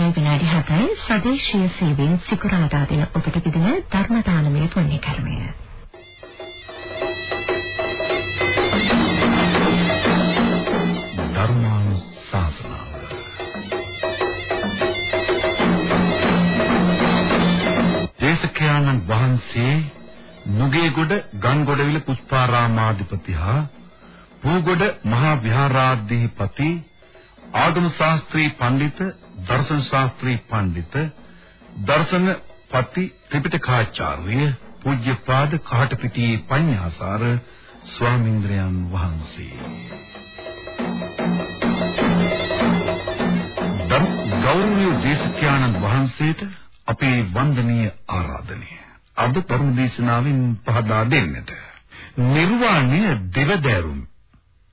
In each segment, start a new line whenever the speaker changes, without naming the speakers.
8යි විනාඩි 7යි ස්වදේශීය සේවයෙන් සිකුරාදා දින ඔබට පිදින ධර්ම දානමය පුණ්‍ය කර්මය.
ධර්මානුශාසනාව දේශකයන්න් වහන්සේ නුගේගොඩ ගංගොඩවිල පුෂ්පාරාමාධිපති හා පූගොඩ මහා විහාරාධිපති ආගම ශාස්ත්‍රී පඬිත දර්ශන ශාස්ත්‍රී පඬිත දර්ශන පති ත්‍රිපිටකාචාර්ය පූජ්‍යපාද කහටපිටියේ පඤ්ඤාසාර ස්වාමීන්ද්‍රයන් වහන්සේ. දම් ගෞරවනීය දේශකයන්න් වහන්සේට අපේ වන්දනීය ආරාධනය. අද ධර්ම දේශනාවෙන් පහදා දෙන්නට. නිර්වාණය දෙවදෑරුම්.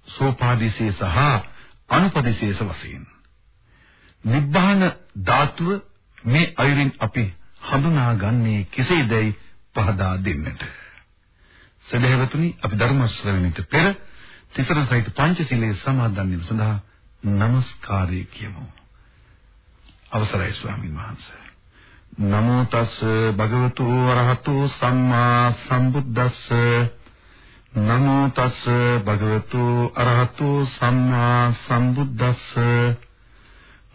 සෝපාදිසේ සහ අනුපදිශේෂ වශයෙන්. නිබ්බාන ධාතුව මේ අයුරින් අපි හඳුනාගන්නේ කෙසේදයි පහදා දෙන්නට. සදහවතුනි අපි ධර්ම ශ්‍රවණයට පෙර තිසරණ සහිත පංචශීලයේ සමාදන් වීම සඳහා নমස්කාරය කියමු. අවසරයි ස්වාමීන් වහන්සේ. නමෝ තස් භගවතු වරහතු සම්මා සම්බුද්දස්ස නමෝ තස් භගවතු අරහතු සම්මා සම්බුද්දස්ස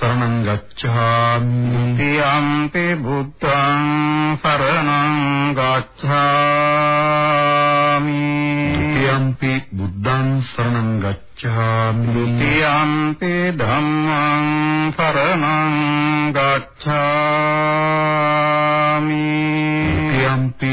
සංඝං සරණං ගච්ඡාමි
තියම්පි බුද්ධං සරණං ගච්ඡාමි
තියම්පි බුද්ධං සරණං ගච්ඡාමි
තියම්පි ධම්මං සරණං ගච්ඡාමි
තියම්පි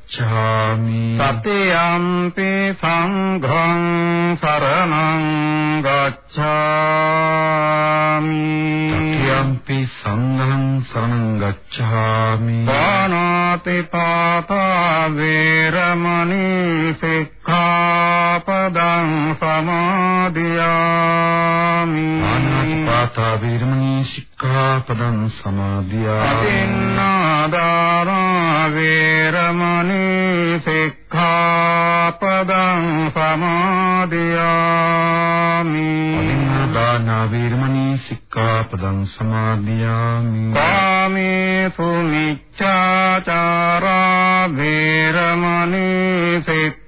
තතියම්පි සංඝං සරණං ගච්ඡාමි
තතියම්පි සංඝං සරණං ගච්ඡාමි
පානාති පාතා වේරමණී සික්ඛාපදං සමාදියාමි
ආනාපාතා වීරමණී සික්ඛාපදං සමාදියාමි
අදින්නාදාරා වේරමණී සික්ඛාපදං සමාදියාමි.
අදින්නාදාන වීරමණී සික්ඛාපදං සමාදියාමි.
කාමේසු මිච්ඡාචාරා වේරමණී සික්ඛාපදං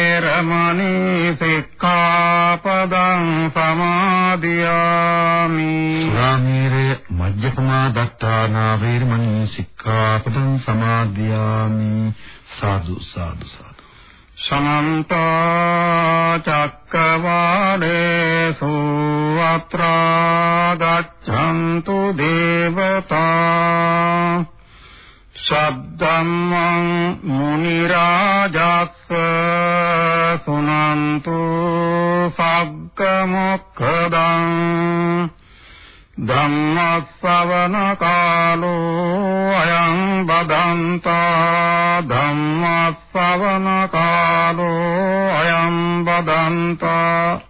වේරමණී සික්ඛාපදං සමාදියාමි.
සුරාමේරය මජ්ජපමා දත්තානා වීරමණී සික්ඛාපදං සමාදියාමි. සාදු සාදු සාදු.
සමන්ත චක්කවාලේසු අත්‍රා ගච්ඡන්තු දේවතා සද්දම්මං මුනි රාජස්ස සුනන්තු සග්ග මොක්ඛදං ධම්මස්සවන කාලෝ අයං බදන්තා ධම්මස්සවන කාලෝ අයං බදන්තා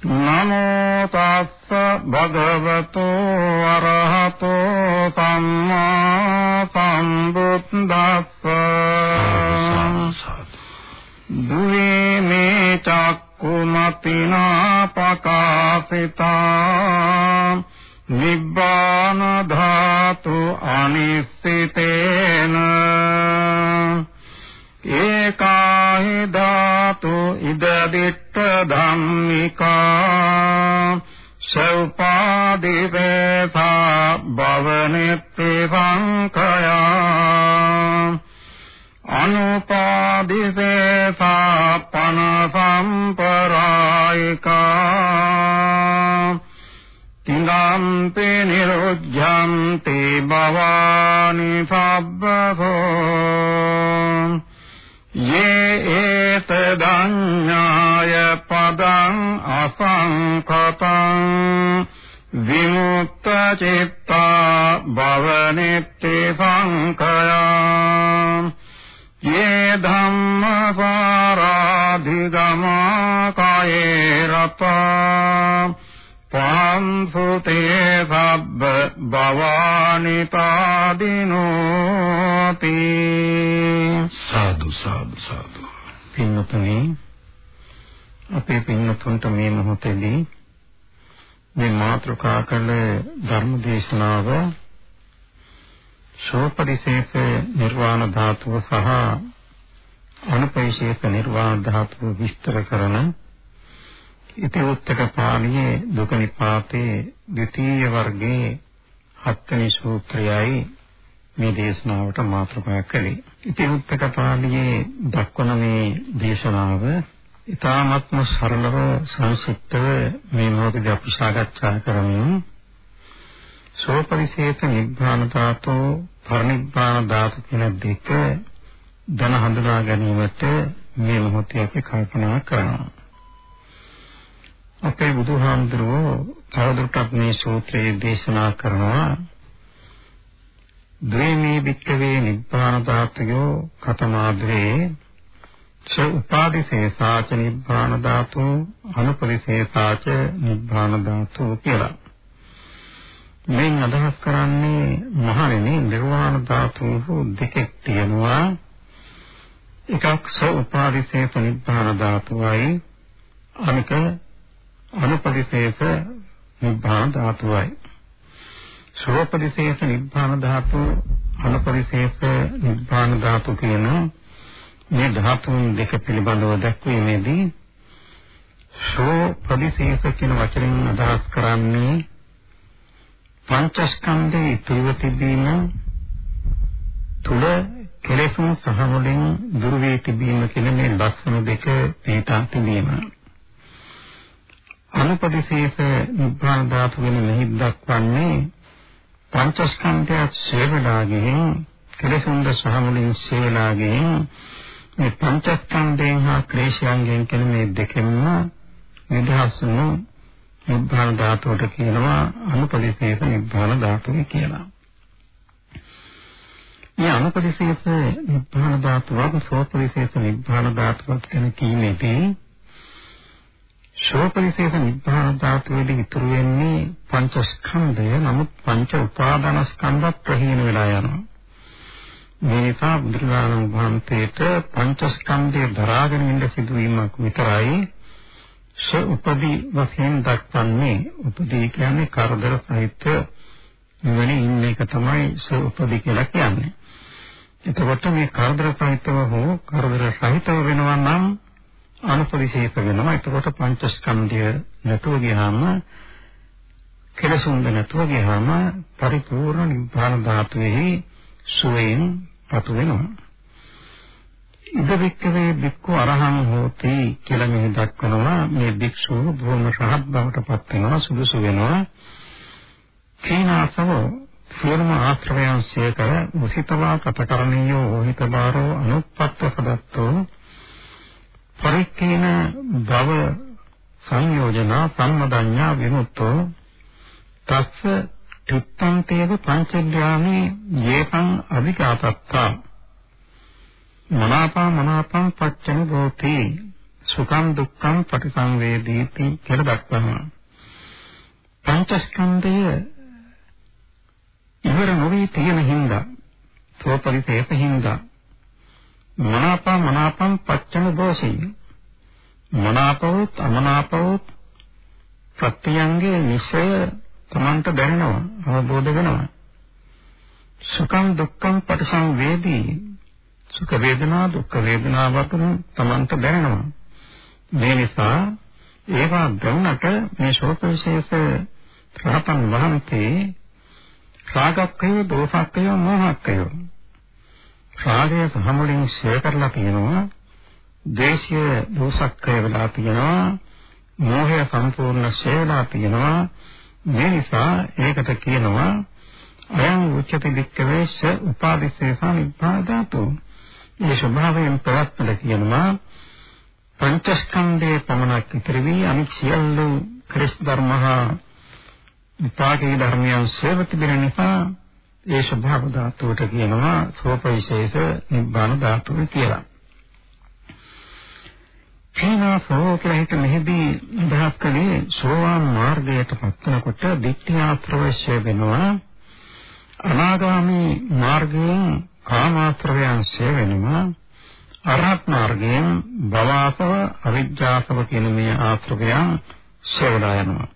නමෝ තස්ස භගවතු අරහතෝ සම්මා සම්බුද්දස්ස. දුවේ මේ චක්කුමතිනා පකාසිතා නිබ්බාන ධාතු අනිස්සිතේන. ඒකාහි ධාතු ඉද දිට්ඨ ධම්මිකා සෞපාදිවේසා භවනෙත්ති සංඛයා අනුපාදිවේසා පන සම්පරායිකා තිංගම්පි නිරුද්ධන්ති භවානි සබ්බසෝ ये एतदन्याय पदम् असङ्कतम् विमुक्तचित्ता भवनित्ति सङ्कया ये धम्मसाराधिगमाकाये रता පාන්සුතේ සබ්බ භවානිතාදිනෝති
සාදු සාදු සාදු।
පින්නතුනි අපේ පින්නතුන්ට මේ මොහොතේදී මේ මාතෘකා කළ ධර්ම දේශනාව ශෝපරිශේෂ නිර්වාණ ධාතුව සහ අනුපරිශේෂ නිර්වාණ ධාතුව විස්තර කරන ඉතිඋත්තක පාළියේ දුක නිපාතේ ද්විතීය වර්ගයේ හත්වෙනි සූත්‍රයයි මේ දේශනාවට මාතෘකා කළේ. ඉතිඋත්තක පාළියේ දක්වන මේ දේශනාව ඊ타ත්ම සරලව සංසුප්තව මේ මොහොතේ අපි සාකච්ඡා කරමින් සෝපරිශේෂ නිබ්බාන ධාතෝ පරිනිබ්බාන ධාතු කියන දෙක දන හඳුනා ගැනීමට මේ මොහොතේ අපි කල්පනා කරනවා. අපේ බුදුහාමුදුරුවෝ තවදුරටත් මේ සූත්‍රයේ දේශනා කරනවා ද්වේමේ වික්කවේ නිබ්බාන ධාතයෝ කතමාද්වේ ච උපාදිශේෂාච නිබ්බාන ධාතු අනුපරිශේෂාච නිබ්බාන ධාතු කියලා. මෙන් අදහස් කරන්නේ මහණෙනි නිර්වාණ ධාතු දෙකක් තියෙනවා. එකක් සෝ උපාදිශේෂ නිබ්බාන ධාතුවයි අනික අනුපරිශේෂ නිබ්බාන ධාතුවයි. සෝපරිශේෂ නිබ්බාන ධාතු අනුපරිශේෂ නිබ්බාන ධාතු කියන මේ ධාතුන් දෙක පිළිබඳව දැක්වීමේදී සෝ ප්‍රතිශේෂ කියන වචනෙන් අදහස් කරන්නේ පංචස්කන්ධයේ ඉතිරිව තිබීම තුල කෙලෙසුන් සහ මුලින් දුර වී තිබීම කියන මේ ලක්ෂණ දෙක පිටා තිබීමයි අනුපදිශේෂ නිබ්බාන ධාතු වෙන මෙහි දක්වන්නේ පංචස්කන්ධය ශේවලාගෙන් කෙලෙසුන්ද සහමුලින් ශේවලාගෙන් මේ පංචස්කන්ධයෙන් හා ක්ලේශයන්ගෙන් කියන මේ දෙකෙන්ම නිදහස් වුණු නිබ්බාන ධාතුවට කියනවා අනුපදිශේෂ නිබ්බාන ධාතුව කියලා. මේ අනුපදිශේෂ නිබ්බාන ධාතුව සෝපදිශේෂ නිබ්බාන ධාතුව කියන කීමේදී ශෝපරිශේෂ නිබ්බාන ධාතුවේදී ඉතුරු වෙන්නේ පංචස්කන්ධය. නමුත් පංච උපාදානස්කන්ධ ප්‍රහීන වෙලා යනවා. මේ නිසා බුදුරජාණන් වහන්සේට පංචස්කන්ධය දරාගෙන ඉන්න සිදුවීමක් විතරයි ශ උපදී වශයෙන් දක්වන්නේ. උපදී කියන්නේ කරදර සහිත නිවනේ ඉන්න එක තමයි ශ උපදී කියලා කියන්නේ. එතකොට මේ කරදර සහිතව හෝ කරදර සහිතව වෙනවා නම් අනුපරිශේෂ වෙනවා. එතකොට පංචස්කන්ධය නැතුව ගියාම කෙලසුන්ද නැතුව ගියාම පරිපූර්ණ නිබ්බාන ධාතුවේ සුවයෙන් පතු වෙනවා. ඉදවික්කවේ බික්කු අරහං හෝති කියලා මෙහි දක්වනවා මේ භික්ෂුව බොහොම රහත් බවට පත් වෙනවා සුදුසු වෙනවා කේනාසව සියලුම ආශ්‍රවයන් සේකර මුසිතවා කතකරණීයෝ ඕහිතබාරෝ අනුප්පත්ත සදත්තෝ පරික්කේන භව සංයෝජන සම්මදඤ්ඤා විමුක්තෝ තස්ස චුත්තන්තේව පංචඥානේ යේකං අධිකාතත්තා මනාපා මනාපං පච්චන භෝති. සුඛං දුක්ඛං පටිසංවේදීති කියලා දක්වනවා. පංචස්කන්ධය ඉවර නොවී තියෙන හින්දා සෝපරිසේස හින්දා මනාපා මනාපං පච්චන දෝෂී මනාපවොත් අමනාපවොත් සත්‍යයන්ගේ නිශ්චය තමන්ට දැනෙනවා අවබෝධ වෙනවා. සුඛං දුක්ඛං පටිසංවේදී සුඛ වේදනා දුක්ඛ වේදනා වතුන තමන්ට දැනෙනවා. මේ නිසා ඒවා දැනුණට මේ ශෝක විශේෂ රහතන් වහන්සේ රාගක්කය දෝසක්කය මෝහක්කය රාගය සමමුලින් ශේ කරලා තියෙනවා. දේශය දෝසක්කය වෙලා තියෙනවා. මෝහය සම්පූර්ණ ශේ වෙලා තියෙනවා. මේ නිසා ඒකට කියනවා අයං උච්චති වික්කවේශ උපාදිශේෂා නිපාදාතු මේ ස්වභාවයෙන් ප්‍රවත්මල කියනවා පංචස්කන්ධයේ පමණක් ඉතිරි වී අනිත් සියලු ක්‍රිස් ධර්මහා විපාකී ධර්මයන් සේවති බිර නිසා ඒ ස්වභාව ධාතුවට කියනවා සෝපවිශේෂ නිබ්බාන ධාතුව කියලා. කේනාසෝ කියලා හිත මෙහිදී අදහස් කළේ සෝවාන් මාර්ගයට පත්වනකොට දිට්ඨිය ප්‍රවේශය වෙනවා. අනාගාමී මාර්ගයෙන් කාමාශ්‍රවයන් ඡේ වෙනවා. අරහත් මාර්ගයෙන් භවආසව අවිජ්ජාසව කියන මේ ආශ්‍රවයන් ඡේවලා යනවා.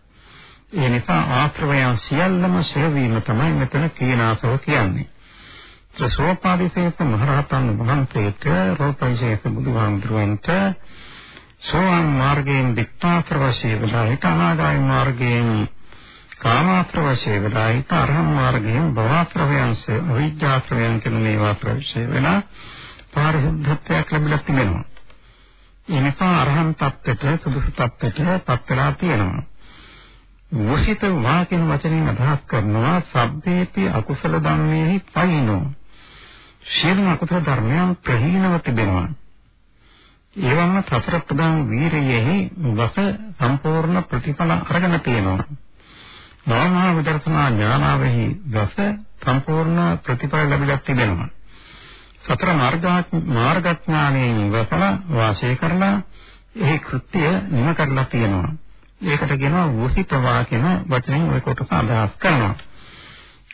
ඒ නිසා ආශ්‍රවයන් සියල්ලම ඡේ වීම තමයි මෙතන කීනාසව කියන්නේ සෝපාදිශේෂ මහරහතන් වහන්සේට රූපවිශේෂ බුදුහාමුදුරුවන්ට සෝවාන් මාර්ගයෙන් දික්ඛාශ්‍රවශේ වෙලා හිත අනාගාමී මාර්ගයෙන් කාමාශ්‍රවශේ වෙලා හිත අරහත් මාර්ගයෙන් භවශ්‍රවයන්සේ අවිජ්ජාශ්‍රවයන් කියන මේවා ප්‍රවේශය වෙලා පාරිශුද්ධත්වයක් ලැබිලා තිබෙනවා. ඒ නිසා අරහන් තත්ත්වයට සුදුසු තත්ත්වයට පත් වෙලා තියෙනවා. මුසිත වාකින වචනෙන් අදහස් කරනවා සබ්බේපි අකුසල ධම්මේහි පයින්නෝ. සියලුම අකුසල ධර්මයන් ප්‍රහීනව තිබෙනවා. ඒවම සතර ප්‍රදාන වීරයෙහි වස සම්පූර්ණ ප්‍රතිඵල අරගෙන තියෙනවා. නාමා විදර්ශනා ඥානාවෙහි වස සම්පූර්ණ ප්‍රතිඵල ලැබිලා තිබෙනවා. සතර මාර්ගඥානයෙන් වසල වාසය කරලා එහි කෘත්‍ය නිම කරලා තියෙනවා. ඒකට කියනවා වූසිතවා කියන වචනෙන් ওই කොටස අදහස් කරනවා.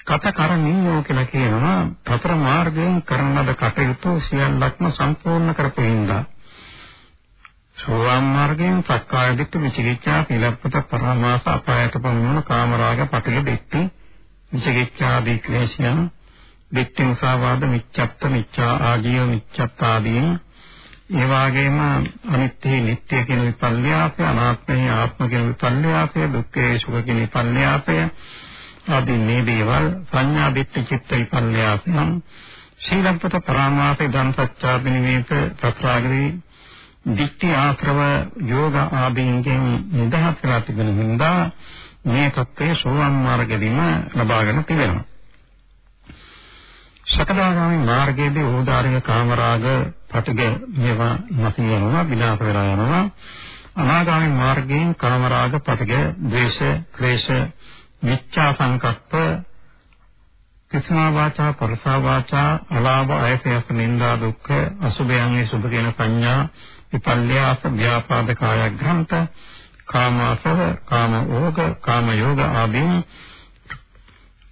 කත කරණීයෝ කියලා කියනවා සතර මාර්ගයෙන් කරන ලද කටයුතු සියල්ලක්ම සම්පූර්ණ කරපෙහින්දා. සෝවාන් මාර්ගයෙන් සක්කාය දිට්ඨි විචිකිච්ඡා සීලප්පත පරමාස අපායට පමුණන කාමරාග පටිල දිට්ඨි විචිකිච්ඡාදී ක්ලේශයන් දිට්ඨි මුසාවාද මිච්ඡත්ත මිච්ඡා ආජීව මිච්ඡත්ත ආදීන් ඒ වගේම අනිත්‍ය නිට්ටය කියන විපල්යාසය අනාත්මය ආත්ම කියන විපල්යාසය දුක්ඛේ සුඛ කියන විපල්යාසය ආදී මේ දේවල් සංඥා දිට්ඨි චිත්ත විපල්යාසයන් ශීලප්පත පරමාස ධම් සත්‍යාබිනිවේත සත්‍රාගදී දික්ටි ආශ්‍රව යෝග ආදීන්ගෙන් නිදහස් කරලා තිබෙන හින්දා මේ தත්ත්වයේ සෝවාන් මාර්ගයේදීම ලබාගෙන තිබෙනවා. සකදාගාමි මාර්ගයේදී ඕදාරික කාමරාග පටිග මේවා නැති වෙනවා විනාශ වෙලා යනවා. අනාගාමි මාර්ගයෙන් කාමරාග පටිග ද්වේෂ ක්ලේශ මිච්ඡා සංකප්ප කිස්මා වාචා පරසා වාචා අලාභ අයසයස නින්දා දුක්ඛ අසුභයන්ගේ සුභ කියන සංඥා විපල්යාස ව්‍යාපාද කායග්‍රන්ථ කාමාසව කාම ඕග කාම යෝග ආදී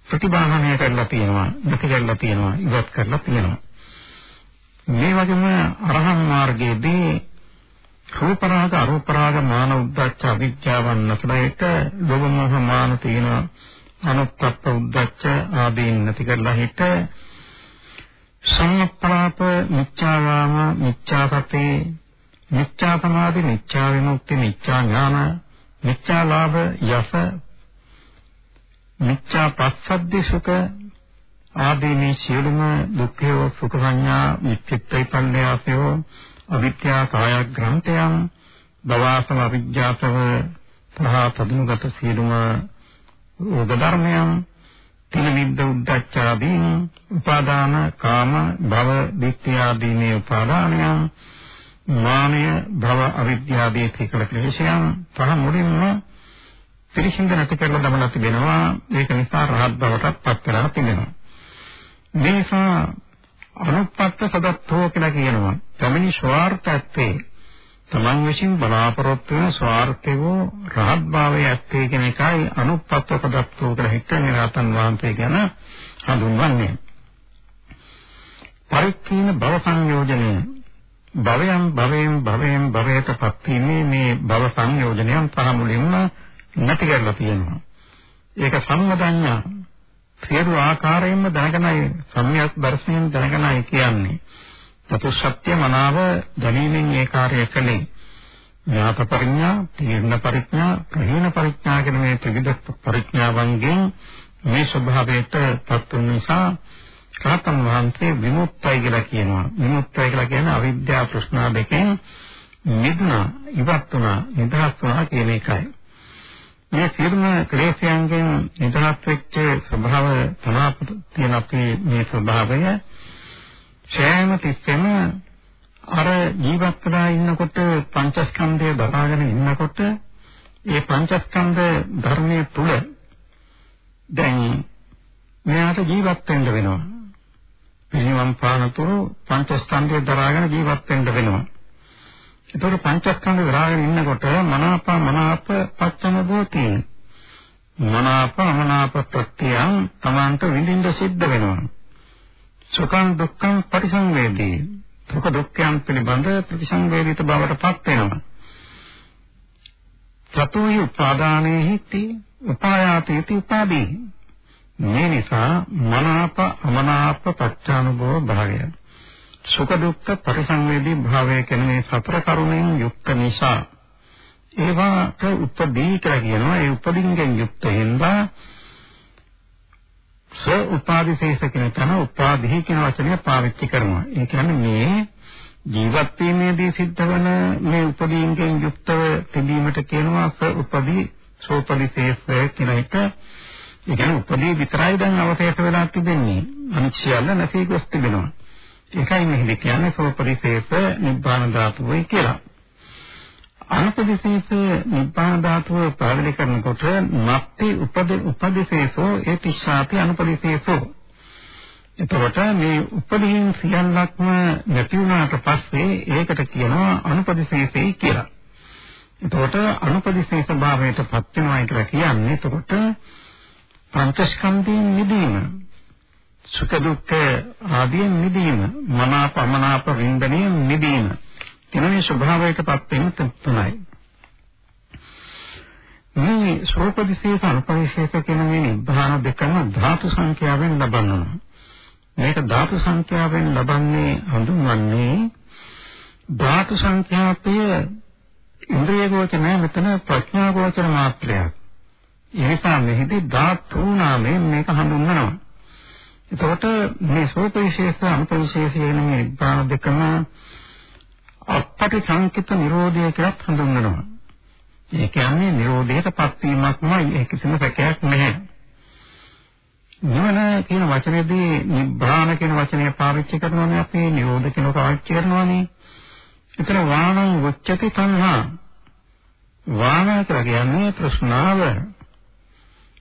ප්‍රතිබාහනය කරලා තියෙනවා නැති කරලා තියෙනවා ඉවත් කරලා තියෙනවා. මේ වගේම අරහන් මාර්ගයේදී රූප රාග අරූප රාග මාන උද්දච්ච අවිජ්ජාවන් නැසලයට ලෝභ මොහ මාන තියෙන අනුත්ප්ප උද්දච්ච ආදීන් නැති කරලා හිට සම්ප්‍රාප මිච්ඡාවාම මිච්ඡාපතේ මිච්ඡා සමාධි, මිච්ඡා විමුක්ති, මිච්ඡා ඥාන, මිච්ඡා ලාභ, යස, මිච්ඡා පස්සද්ධි සුඛ, ආදී මේ සියලුම දුක්ඛය සුඛ සංඥා විචිත්තයි පල්ලයාසයෝ අවිද්‍යා කාය ග්‍රන්ථයන් බවාසම අවිජ්ජාසව සහ තදුනුගත සියලුම ඕග ධර්මයන් තින විද්ද උද්දච්චාදීන් උපාදාන කාම භව දිට්ඨිය ආදී මේ උපාදානයන් මානය භව අවිද්‍යාදී තිකල ක්ලේශයන් පහ මුලින්ම පිරිසිදු නැති කරලා දමලා තිබෙනවා. ඒක නිසා රහත් බවටත් පත් වෙලා තිබෙනවා. මේ නිසා අනුපත්ත සදත්තෝ කියලා කියනවා. තමනි ස්වార్థත්තේ තමන් විසින් බලාපොරොත්තු වෙන ස්වార్థේවෝ රහත් භාවයේ ඇත්තේ කියන එකයි අනුපත්ත සදත්තෝ කියලා හිතන්නේ රහතන් වහන්සේ ගැන හඳුන්වන්නේ. පරික්ඛීන භව සංයෝජනය භවයන් භවයෙන් භවයෙන් භවයට පත් වීමේ මේ භව සංයෝජනයන් පහ මුලින්ම නැති කරලා තියෙනවා. ඒක සම්මදඤ්ඤා සියලු ආකාරයෙන්ම දැනගෙනයි සම්‍යක් දර්ශනයෙන් දැනගෙනයි කියන්නේ. චතුස්සත්‍ය මනාව දැනීමෙන් ඒ කාර්යය කළේ. ඥාත පරිඥා, තීර්ණ පරිඥා, ප්‍රහීන පරිඥා කියන මේ ත්‍රිවිධ පරිඥාවන්ගෙන් මේ ස්වභාවයට පත් වූ නිසා රහතන් වහන්සේ විමුක්තයි කියලා කියනවා. විමුක්තයි කියලා කියන්නේ අවිද්‍යාව ප්‍රශ්නා දෙකෙන් මිදුණා, ඉවත් වුණා, නිදහස් වුණා කියන එකයි. මේ සියලුම ක්ලේශයන්ගෙන් නිදහස් වෙච්ච ස්වභාව තනාපත තියෙන අපේ මේ ස්වභාවය ඡායම තිස්සෙම අර ජීවත් වෙලා ඉන්නකොට පංචස්කන්ධය දරාගෙන ඉන්නකොට ඒ පංචස්කන්ධ ධර්මයේ තුල දැන් මෙයාට ජීවත් වෙන්න වෙනවා. පිළිවම් පානතුරු පංචස්කන්ධය දරාගෙන ජීවත් වෙන්න වෙනවා. ඒතකොට පංචස්කන්ධ දරාගෙන ඉන්නකොට මනාප මනාප පච්චම භූති මනාප මනාප ප්‍රත්‍යයන් තමාන්ට විඳින්න සිද්ධ වෙනවා. සුඛං දුක්ඛං පරිසංවේදී. දුක දුක්ඛයන් පිළිබඳ ප්‍රතිසංවේදීත බවට පත් වෙනවා. චතුයි උපාදානයේ හිති උපායාතේති උපාදී මේ නිසා මනාප අමනාප පච්චානුභව භාවය. සුඛ දුක්ඛ පරිසංවේදී භාවය කියන මේ සතර කරුණෙන් යුක්ත නිසා ඒවාට උපදී කියලා කියනවා. ඒ උපදින්ගෙන් යුක්ත වෙනවා ස උපාදිශේෂ කියන තන උපාදී කියන වචනය පාවිච්චි කරනවා. ඒ කියන්නේ මේ ජීවත් වීමේදී සිද්ධ වන මේ උපදීන්ගෙන් යුක්තව තිබීමට කියනවා ස උපදී සෝපදිශේෂ කියන එක. ඒ කියන්නේ උපදී විතරයි දැන් අවශේෂ වෙලා තිබෙන්නේ. අනිත් සියල්ල නැසී ගොස් තිබෙනවා. ඒකයි මෙහෙදි කියන්නේ සෝපරිශේෂ නිබ්බාන ධාතුවයි කියලා. අනුපදිශේෂ නිබ්බාන ධාතුව පාදලි කරනකොට මප්ති උපද උපදිශේෂෝ ඒ තිස්සාපි අනුපදිශේෂෝ. එතකොට මේ උපදීන් සියල්ලක්ම නැති වුණාට පස්සේ ඒකට කියනවා අනුපදිශේෂයි කියලා. එතකොට අනුපදිශේෂ භාවයට පත් වෙනවා කියලා කියන්නේ එතකොට පංචස්කන්ධයෙන් මිදීම සුඛ දුක්ඛ ආදීන් නිදීම මනාප අමනාප වින්දනයෙන් නිදීම කියන මේ ස්වභාවයකටපත් වෙන තුනයි. මේ සෝපදිශේෂ අනුපදිශේෂ කියන මේ නිබ්බාන දෙකම ධාතු සංඛ්‍යාවෙන් ලබනවා මේක ධාතු සංඛ්‍යාවෙන් ලබන්නේ හඳුන්වන්නේ ධාතු සංඛ්‍යාපය ඉන්ද්‍රිය ගෝචර මෙතන ප්‍රඥා ගෝචර මාත්‍රයක්. ඒ නිසා මෙහිදී ධාතු නාමයෙන් මේක හඳුන්වනවා. එතකොට මේ සෝපවිශේෂ අනුපවිශේෂ කියන මේ නිබ්බාන දෙකම අපටි සංකිත නිරෝධය කියලා හඳුන්වනවා. ඒ කියන්නේ නිරෝධයටපත් වීමක්මයි ඒ කිසිම සැකයක් නැහැ. නිවන කියන වචනේදී නිබ්බාන කියන වචනය පාවිච්චි කරනවානේ අපි නිරෝධ කියන පාවිච්චි කරනවානේ. ඒතර වාණං වච්චති තණ්හා. වාණ කියලා කියන්නේ තෘෂ්ණාව.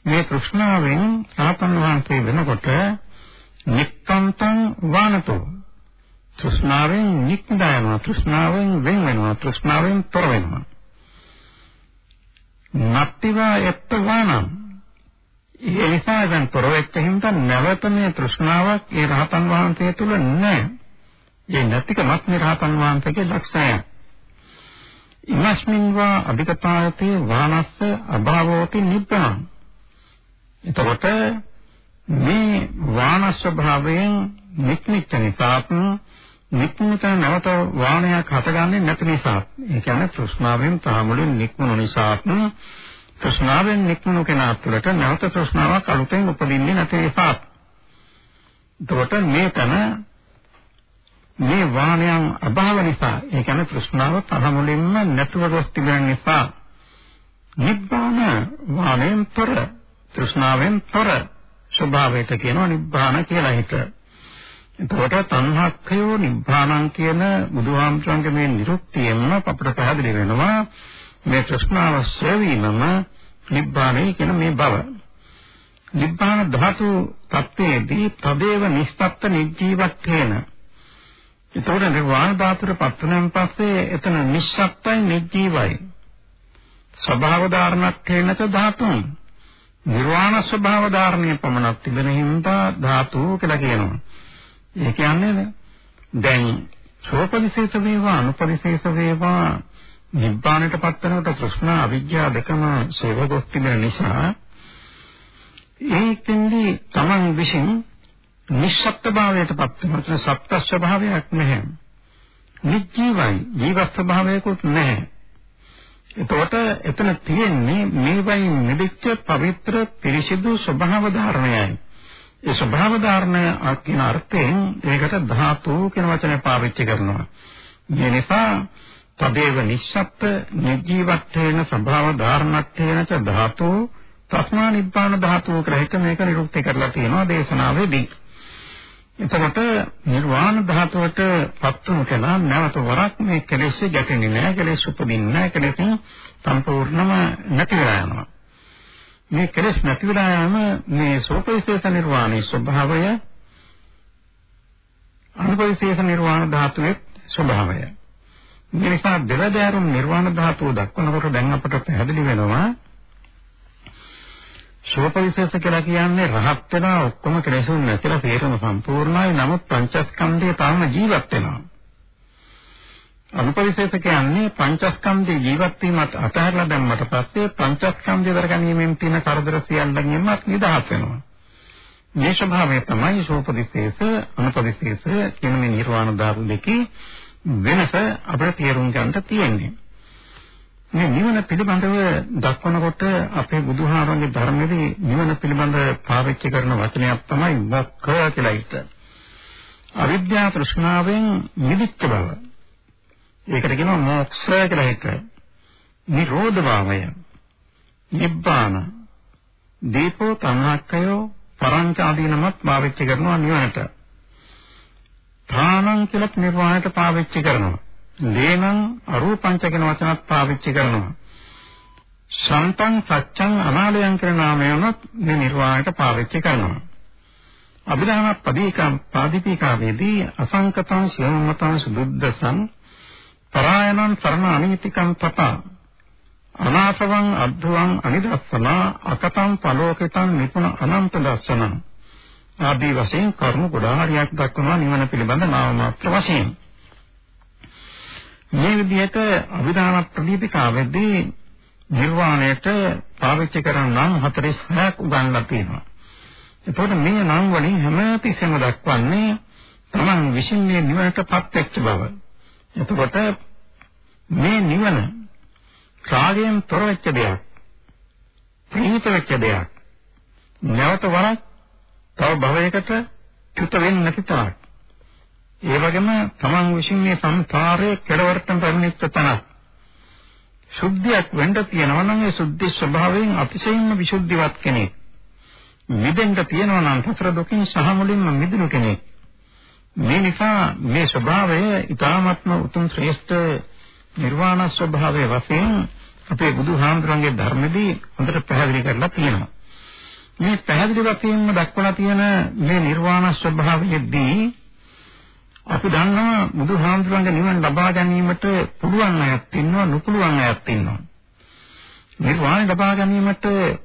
මේ තෘෂ්ණාවෙන් සාතන් වහන්සේ වෙනකොට නික්කන්තං වානතෝ. තෘෂ්ණාවෙන් නික්දායනවා තෘෂ්ණාවෙන් වෙන් වෙනවා තෘෂ්ණාවෙන් තොර වෙනවා නත්තිවා එත්ත වානම් ඒ නිසා දැන් තොර වෙච්ච හින්දා නැවත මේ තෘෂ්ණාවක් ඒ රහතන් වහන්සේ තුල නැහැ. ඒ නැතිකමත් මේ රහතන් වහන්සේගේ ලක්ෂණය ඉමස්මින් වා අධිකතායතේ වානස්ස අභාවෝති නිබ්බාන එතකොට මේ වාන ස්වභාවයෙන් නික්මිච්ච නිසාත් නික්මිත නැවත වාණයක් හටගන්නේ නැති නිසා. ඒ කියන්නේ තෘෂ්ණාවෙන් තාමුලින් නික්මුණු නිසාත් තෘෂ්ණාවෙන් නික්මුණු කෙනා තුළට නැවත තෘෂ්ණාවක් අලුතෙන් උපදින්නේ නැති නිසා. එතකොට මේ තන මේ වාණයන් අභාව නිසා ඒ කියන්නේ තෘෂ්ණාව පහමුලින්ම නැතුව ගොස් තිබෙන නිසා නිබ්බාන වාණයෙන් තොර තෘෂ්ණාවෙන් තොර ස්වභාවයට කියනවා නිබ්බාන කියලා හිත. එතකොට තණ්හක්ඛයෝ නිබ්බානං කියන බුදුහාමුදුරන්ගේ මේ නිරුක්තියෙන්ම අපට පැහැදිලි වෙනවා මේ තෘෂ්ණාව ශ්‍රවීමම නිබ්බානයි කියන මේ බව. නිබ්බාන ධාතු තත්ත්වයේදී තදේව නිස්සත්ත නිජීවත්වේන එතකොට නිර්වාණ ධාතුවට පත් වුණාන් පස්සේ එතන නිස්සත්තයි නිජීවයි ස්වභාව ධාරණක් හේනක ධාතුන් නිර්වාණ ස්වභාව ධාරණය පමණක් තිබෙන හින්දා ධාතු කියලා කියනවා. ඒ කියන්නේ දැන් සෝපනිශේෂ වේවා අනුපනිශේෂ වේවා නිබ්බාණයට පත් වෙනකොට තෘෂ්ණා අවිජ්ජා දෙකම සේවගොස් තිබෙන නිසා ඒකෙන්දී තමන් විසින් නිශ්ශබ්ද භාවයට පත් වෙනවා. සත්‍ය ස්වභාවයක් නැහැ. නිජීවයි ජීවත් ස්වභාවයකුත් නැහැ. එතකොට එතන තියෙන්නේ මේ වයින් නිදිච්ච පවිත්‍ර පිරිසිදු ස්වභාව ධාරණයයි. ඒ ස්වභාව ධාරණය කියන අර්ථයෙන් ඒකට ධාතු කියන වචනය පාවිච්චි කරනවා. මේ නිසා තදේව නිශ්ශබ්ද නිජීවත්වේන ස්වභාව ධාරණත්වේන ච ධාතු තස්මා නිබ්බාන ධාතුව කියලා එක මේක නිරුක්ති කරලා තියෙනවා දේශනාවේදී. එතකොට නිර්වාණ ධාතුවට පත් වුණු කෙනා නැවත වරක් මේ කෙලෙස් ගැටෙන්නේ නැහැ. කෙලෙස් උපදින්නේ නැහැ. කෙලෙස් සම්පූර්ණම නැති වෙලා යනවා. මේ කෙලෙස් නැති වෙලා යන මේ සෝපවිශේෂ නිර්වාණයේ ස්වභාවය අනුපවිශේෂ නිර්වාණ ධාතුවේ ස්වභාවය. මේ නිසා දෙවදෑරුම් නිර්වාණ ධාතුව දක්වනකොට දැන් අපට පැහැදිලි වෙනවා ශෝපවිශේෂ කියලා කියන්නේ රහත් වෙනා ඔක්කොම කෙලෙසුන් නැතිලා තේරම සම්පූර්ණයි නමුත් පංචස්කන්ධය තාම ජීවත් වෙනවා. අනුපවිශේෂ කියන්නේ පංචස්කන්ධේ ජීවත් වීමත් අතහැරලා දැම්මට පස්සේ පංචස්කන්ධය දරගැනීමෙන් තියෙන කරදර සියල්ලකින්ම නිදහස් වෙනවා. මේ ස්වභාවය තමයි ශෝපවිශේෂ අනුපවිශේෂ කියන මේ නිර්වාණ ධාතු දෙකේ වෙනස අපිට තේරුම් ගන්නට තියෙන්නේ. මේ නිවන පිළිබඳව දක්වනකොට අපේ බුදුහාරන්ගේ ධර්මයේදී නිවන පිළිබඳ පාවිච්චි කරන වචනයක් තමයි මොක්ඛ කියලා හිත. අවිද්‍යා තෘෂ්ණාවෙන් නිදිච්ච බව. ඒකට කියනවා මොක්ෂ කියලා හිත. නිරෝධ භාවය. නිබ්බාන. දීපෝ තණ්හක්කයෝ පරංච ආදීනමත් පාවිච්චි කරනවා නිවනට. ප්‍රාණං කියලා නිර්වාණයට පාවිච්චි කරනවා. දේනං අරූපංච කියන වචනත් පාවිච්චි කරනවා. සම්පං සත්‍යං අනාලයන් කියන නාමයනොත් මේ නිර්වාණයට පාවිච්චි කරනවා. අභිධාන පදීකම් පාදිපීකාවේදී අසංකතං සියමතං සුදුද්දසං පරායනං සරණ අනීතිකං තප අනාසවං අද්දුවං අනිදස්සන අකතං පලෝකිතං නිපුණ අනන්ත දස්සන ආදී වශයෙන් කර්ම ගොඩාරියක් දක්වනවා නිවන පිළිබඳ නාම මාත්‍ර වශයෙන් මේ විදිහට අභිධාන ප්‍රදීපිකාවේදී නිර්වාණයට පාවිච්චි කරන නම් 46ක් උගන්ලා තියෙනවා. එතකොට මේ නම් වලින් හැම තිස්සෙම දක්වන්නේ තමන් විසින් මේ නිවනටපත් වෙච්ච බව. එතකොට මේ නිවන රාගයෙන් තොර වෙච්ච දෙයක්. ප්‍රීත වෙච්ච දෙයක්. නැවත වරක් තව භවයකට චුත වෙන්නේ නැති තරක්. ඒ වගේම තමන් විසින් මේ සංසාරයේ කෙලවරට පැමිණෙච්ච තැනක්. සුද්ධියක් වෙන්න තියෙනවා නම් ඒ සුද්ධි ස්වභාවයෙන් අතිශයින්ම විසුද්ධිවත් කෙනෙක්. මිදෙන්න තියෙනවා නම් සතර දුකින් සහ මුලින්ම මිදුණු කෙනෙක්. මේ නිසා මේ ස්වභාවය ඊ타ත්ම උතුම් ශ්‍රේෂ්ඨ නිර්වාණ ස්වභාවයේ වශයෙන් අපේ බුදුහාමුදුරන්ගේ ධර්මදී හොඳට පැහැදිලි කරලා තියෙනවා. මේ පැහැදිලි වශයෙන්ම දක්වලා තියෙන මේ නිර්වාණ ස්වභාවයේදී අපි දන්නවා බුදුහාමුදුරන්ගේ නිවන ලබා ගැනීමට පුළුවන් අයත් ඉන්නවා නොපුළුවන් අයත් ඉන්නවා. නිර්වාණය ලබා ගැනීමට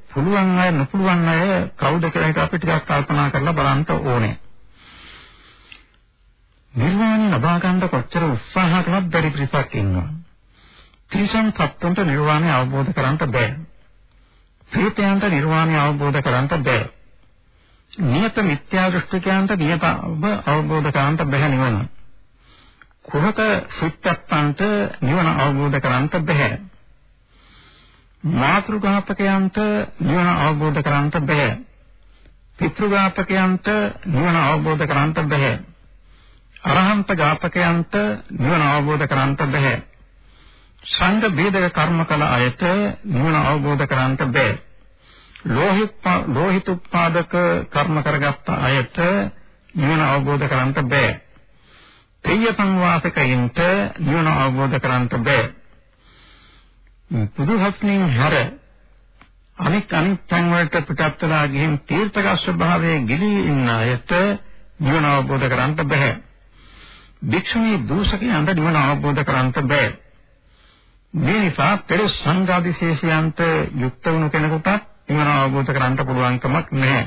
පුළුවන් අය නොපුළුවන් අය කවුද කියලා හිත අපි ටිකක් කල්පනා කරලා බලන්න ඕනේ. නිර්වාණය ලබා ගන්න කොච්චර උත්සාහ කළත් බැරි පිරිසක් ඉන්නවා. තිරිසන් සත්තුන්ට නිර්වාණය අවබෝධ කරගන්න බැහැ. ප්‍රේතයන්ට නිර්වාණය අවබෝධ කරගන්න බැහැ. නියත මිත්‍යා දෘෂ්ටිකයන්ට නියත අවබෝධ කරගන්න බැහැ නිවන. කුහක සුත්තප්පන්ට නිවන අවබෝධ කරගන්න බැහැ. මාතෘඝාතකයන්ට නිවන අවබෝධ කරගන්න බැහැ. පිතෘඝාතකයන්ට නිවන අවබෝධ කරගන්නට බෑ. අරහන්ත ඝාතකයන්ට නිවන අවබෝධ කරගන්නට බෑ. සංඝ බේදක කර්ම කළ අයට නිවන අවබෝධ කරගන්නට බෑ. ලෝහිත ලෝහිත උත්පාදක කර්ම කරගත්ත අයට නිවන අවබෝධ කරගන්නට බෑ. තේය සංවාසකයින්ට නිවන අවබෝධ කරගන්නට බෑ. පුදුහත්නින් හැර අනික් අනික් තැන් වලට පිටත් වෙලා ගිහින් තීර්ථක ස්වභාවයේ ගිලී ඉන්න අයට නිවන අවබෝධ කරගන්න බෑ. භික්ෂුණී දූෂකයන්ට නිවන අවබෝධ කරගන්න බෑ. මේ නිසා පෙර සංඝාදිශේෂයන්ට යුක්ත වුණු කෙනෙකුට නිවන අවබෝධ කරගන්න පුළුවන් කමක් නැහැ.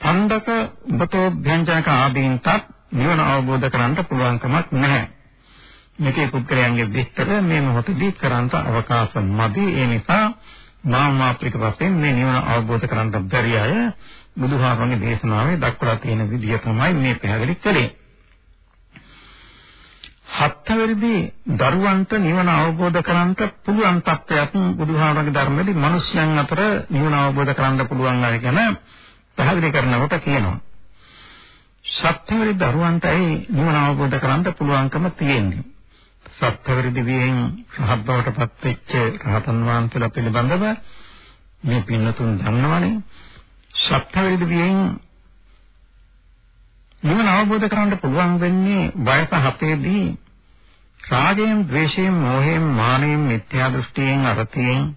පණ්ඩක උපතෝ භ්‍යංජනක ආදීන්ටත් නිවන අවබෝධ කරගන්න පුළුවන් කමක් නැහැ. මේකේ පුද්ගලයන්ගේ විස්තර මේ මොහොතදී කරන්ට අවකාශ මදි ඒ නිසා නාමාත්‍රික වශයෙන් මේ නිවන අවබෝධ කරගන්න බැරි අය බුදුහාමගේ දේශනාවේ දක්වලා තියෙන විදිය තමයි මේ පැහැදිලි කළේ. හත්වෙනිදී දරුවන්ට නිවන අවබෝධ කරගන්න පුළුවන් තත්ත්වයක් බුදුහාමගේ ධර්මයේදී මිනිස්යන් අතර නිවන අවබෝධ කරගන්න පුළුවන් අය ගැන පැහැදිලි කරනකොට කියනවා. සත්‍යවලි දරුවන්ටයි නිවන අවබෝධ කරගන්න පුළුවන්කම තියෙන්නේ. සත්‍යවලි දිවියෙන් රහත් බවට පත් වෙච්ච රහතන් වහන්සේලා පිළිබඳව මේ පින්නතුන් දන්නවනේ. සත්‍යවලි දිවියෙන් නිවන අවබෝධ කරගන්න පුළුවන් වෙන්නේ වයස 7ේදී රාගයෙන්, ද්වේෂයෙන්, මෝහයෙන්, මානයෙන්, මිත්‍යා දෘෂ්ටියෙන්, අරතියෙන්,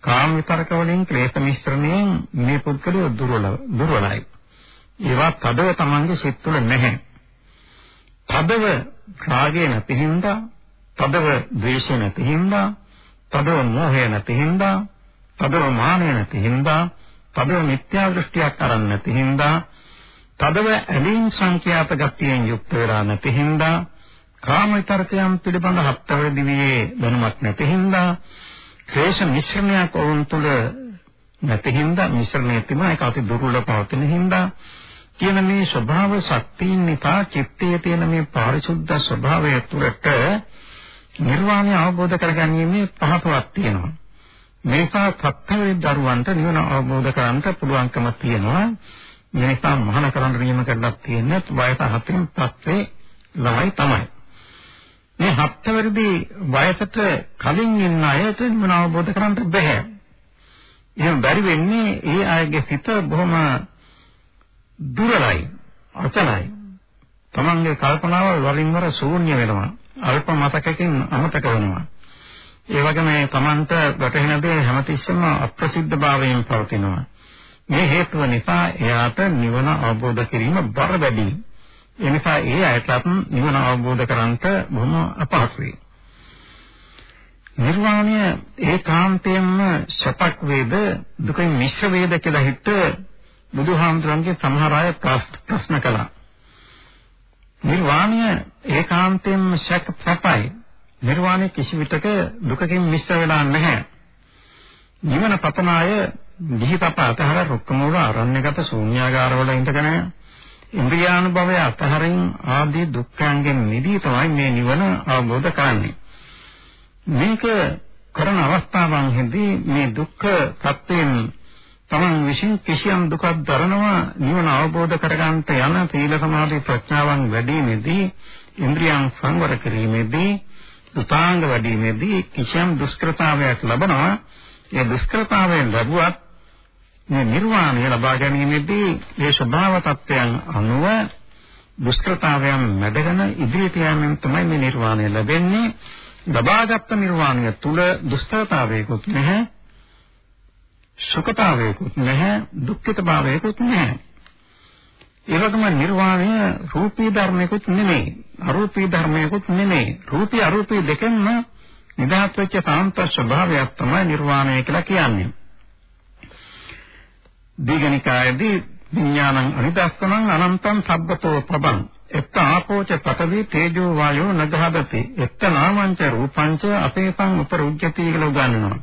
කාම විතරක වලින් ක්ලේශ මිශ්‍රණයෙන් මේ පුද්ගලය දුර්වල දුර්වලයි. ඒවා තදව තමන්ගේ සිත් තුළ නැහැ. තදව රාගය නැති හින්දා, තදව ද්වේෂය නැති හින්දා, තදව මෝහය නැති හින්දා, තදව මානය නැති හින්දා, තදව මිත්‍යා දෘෂ්ටියක් අරන් නැති හින්දා, තදව ඇලීම් සංඛ්‍යාත ගතියෙන් යුක්ත වෙලා නැති හින්දා, කාම විතරකයන් පිළිබඳ හත්වැනි දිවියේ දැනුමක් නැති හින්දා, ක්ලේශ මිශ්‍රණයක් වුන් තුළ නැති හින්දා මිශ්‍රණය තිබුණා ඒක අපි දුර්වල පවතින හින්දා කියන මේ ස්වභාව ශක්තියින් නිසා චිත්තයේ තියෙන මේ පාරිශුද්ධ ස්වභාවය තුළට නිර්වාණය අවබෝධ කරගැනීමේ පහසුවක් තියෙනවා. මේකා සත්‍යවේ දරුවන්ට නිවන අවබෝධ කරගන්න පුළුවන්කම තියෙනවා. මේකා මහාන කරන්න නියම කරලා තියෙන්නේ වයස 4න් පස්සේ ළමයි තමයි. මේ හත්වැරදි වයසට කලින් ඉන්න අයට නිවන අවබෝධ කරගන්න බැහැ. එහෙනම් බැරි වෙන්නේ ඒ අයගේ සිත බොහොම දුරලයි අචලයි. තමන්ගේ කල්පනාව වරින් වර ශූන්‍ය වෙනවා අල්ප මතකකින් අමතක වෙනවා. ඒ වගේම තමන්ට වැටහෙන දේ හැමතිස්සෙම අප්‍රසිද්ධ භාවයෙන් පවතිනවා. මේ හේතුව නිසා එයාට නිවන අවබෝධ කිරීම බර වැඩි ඒ නිසා ඒ අයටත් නිවන අවබෝධ කරගන්නට බොහොම අපහසුයි නිර්වාණය ඒකාන්තයෙන්ම සපක් වේද දුකින් මිශ්‍ර වේද කියලා හිත බුදුහාමුදුරන්ගේ සමහර අය ප්‍රශ්න කළා. නිර්වාණය ඒකාන්තයෙන්ම ශක ප්‍රපයි. නිර්වාණය කිසි විටක දුකකින් මිශ්‍ර වෙලා නැහැ. නිවන පතන අය දිහිතප අතහර රුක්ක මූල අරණ්‍යගත ශූන්‍යාගාරවල ඉඳගෙන ඉන්ද්‍රියානුභවය අතහරින් ආදී දුක්ඛයන්ගෙන් මිදී තමයි මේ නිවන අවබෝධ කරන්නේ. මේක කරන අවස්ථාවන් හිදී මේ දුක්ඛ සත්‍යයෙන් තමන් විසින් කිසියම් දුකක් දරනවා නිවන අවබෝධ කරගන්නට යන සීල සමාධි ප්‍රඥාවන් වැඩිමේදී ඉන්ද්‍රියන් සංවර කිරීමේදී දුතාංග වැඩිමේදී කිසියම් දුෂ්කරතාවයක් ලබනවා ඒ දුෂ්කරතාවයෙන් ලැබුවත් මේ නිර්වාණය ලබා ගැනීමේදී මේ ස්වභාව තත්වයන් අනුව දුෂ්කරතාවයන් මැඩගෙන ඉදිරියට යෑමෙන් තමයි මේ නිර්වාණය ලැබෙන්නේ. ලබාගත් නිර්වාණය තුල දුෂ්කරතාවයකුත් නැහැ සුඛතාවයකුත් නැහැ දුක්ඛිත භාවයකුත් නැහැ. ඒ වගේම නිර්වාණය රූපී ධර්මයකුත් නෙමෙයි අරූපී ධර්මයකුත් නෙමෙයි. රූපී අරූපී දෙකෙන්ම නිදහස් වෙච්ච සාන්ත ස්වභාවයක් තමයි නිර්වාණය කියලා කියන්නේ. දීගනිකායේදී විඥානං අනිදස්සනං අනන්තං සබ්බතෝ පබං එත්ත ආපෝච පඨවි තේජෝ වායෝ නදහදති එත්ත නාමංච රූපංච අපේසං උපරුජ්ජති කියලා උගන්වනවා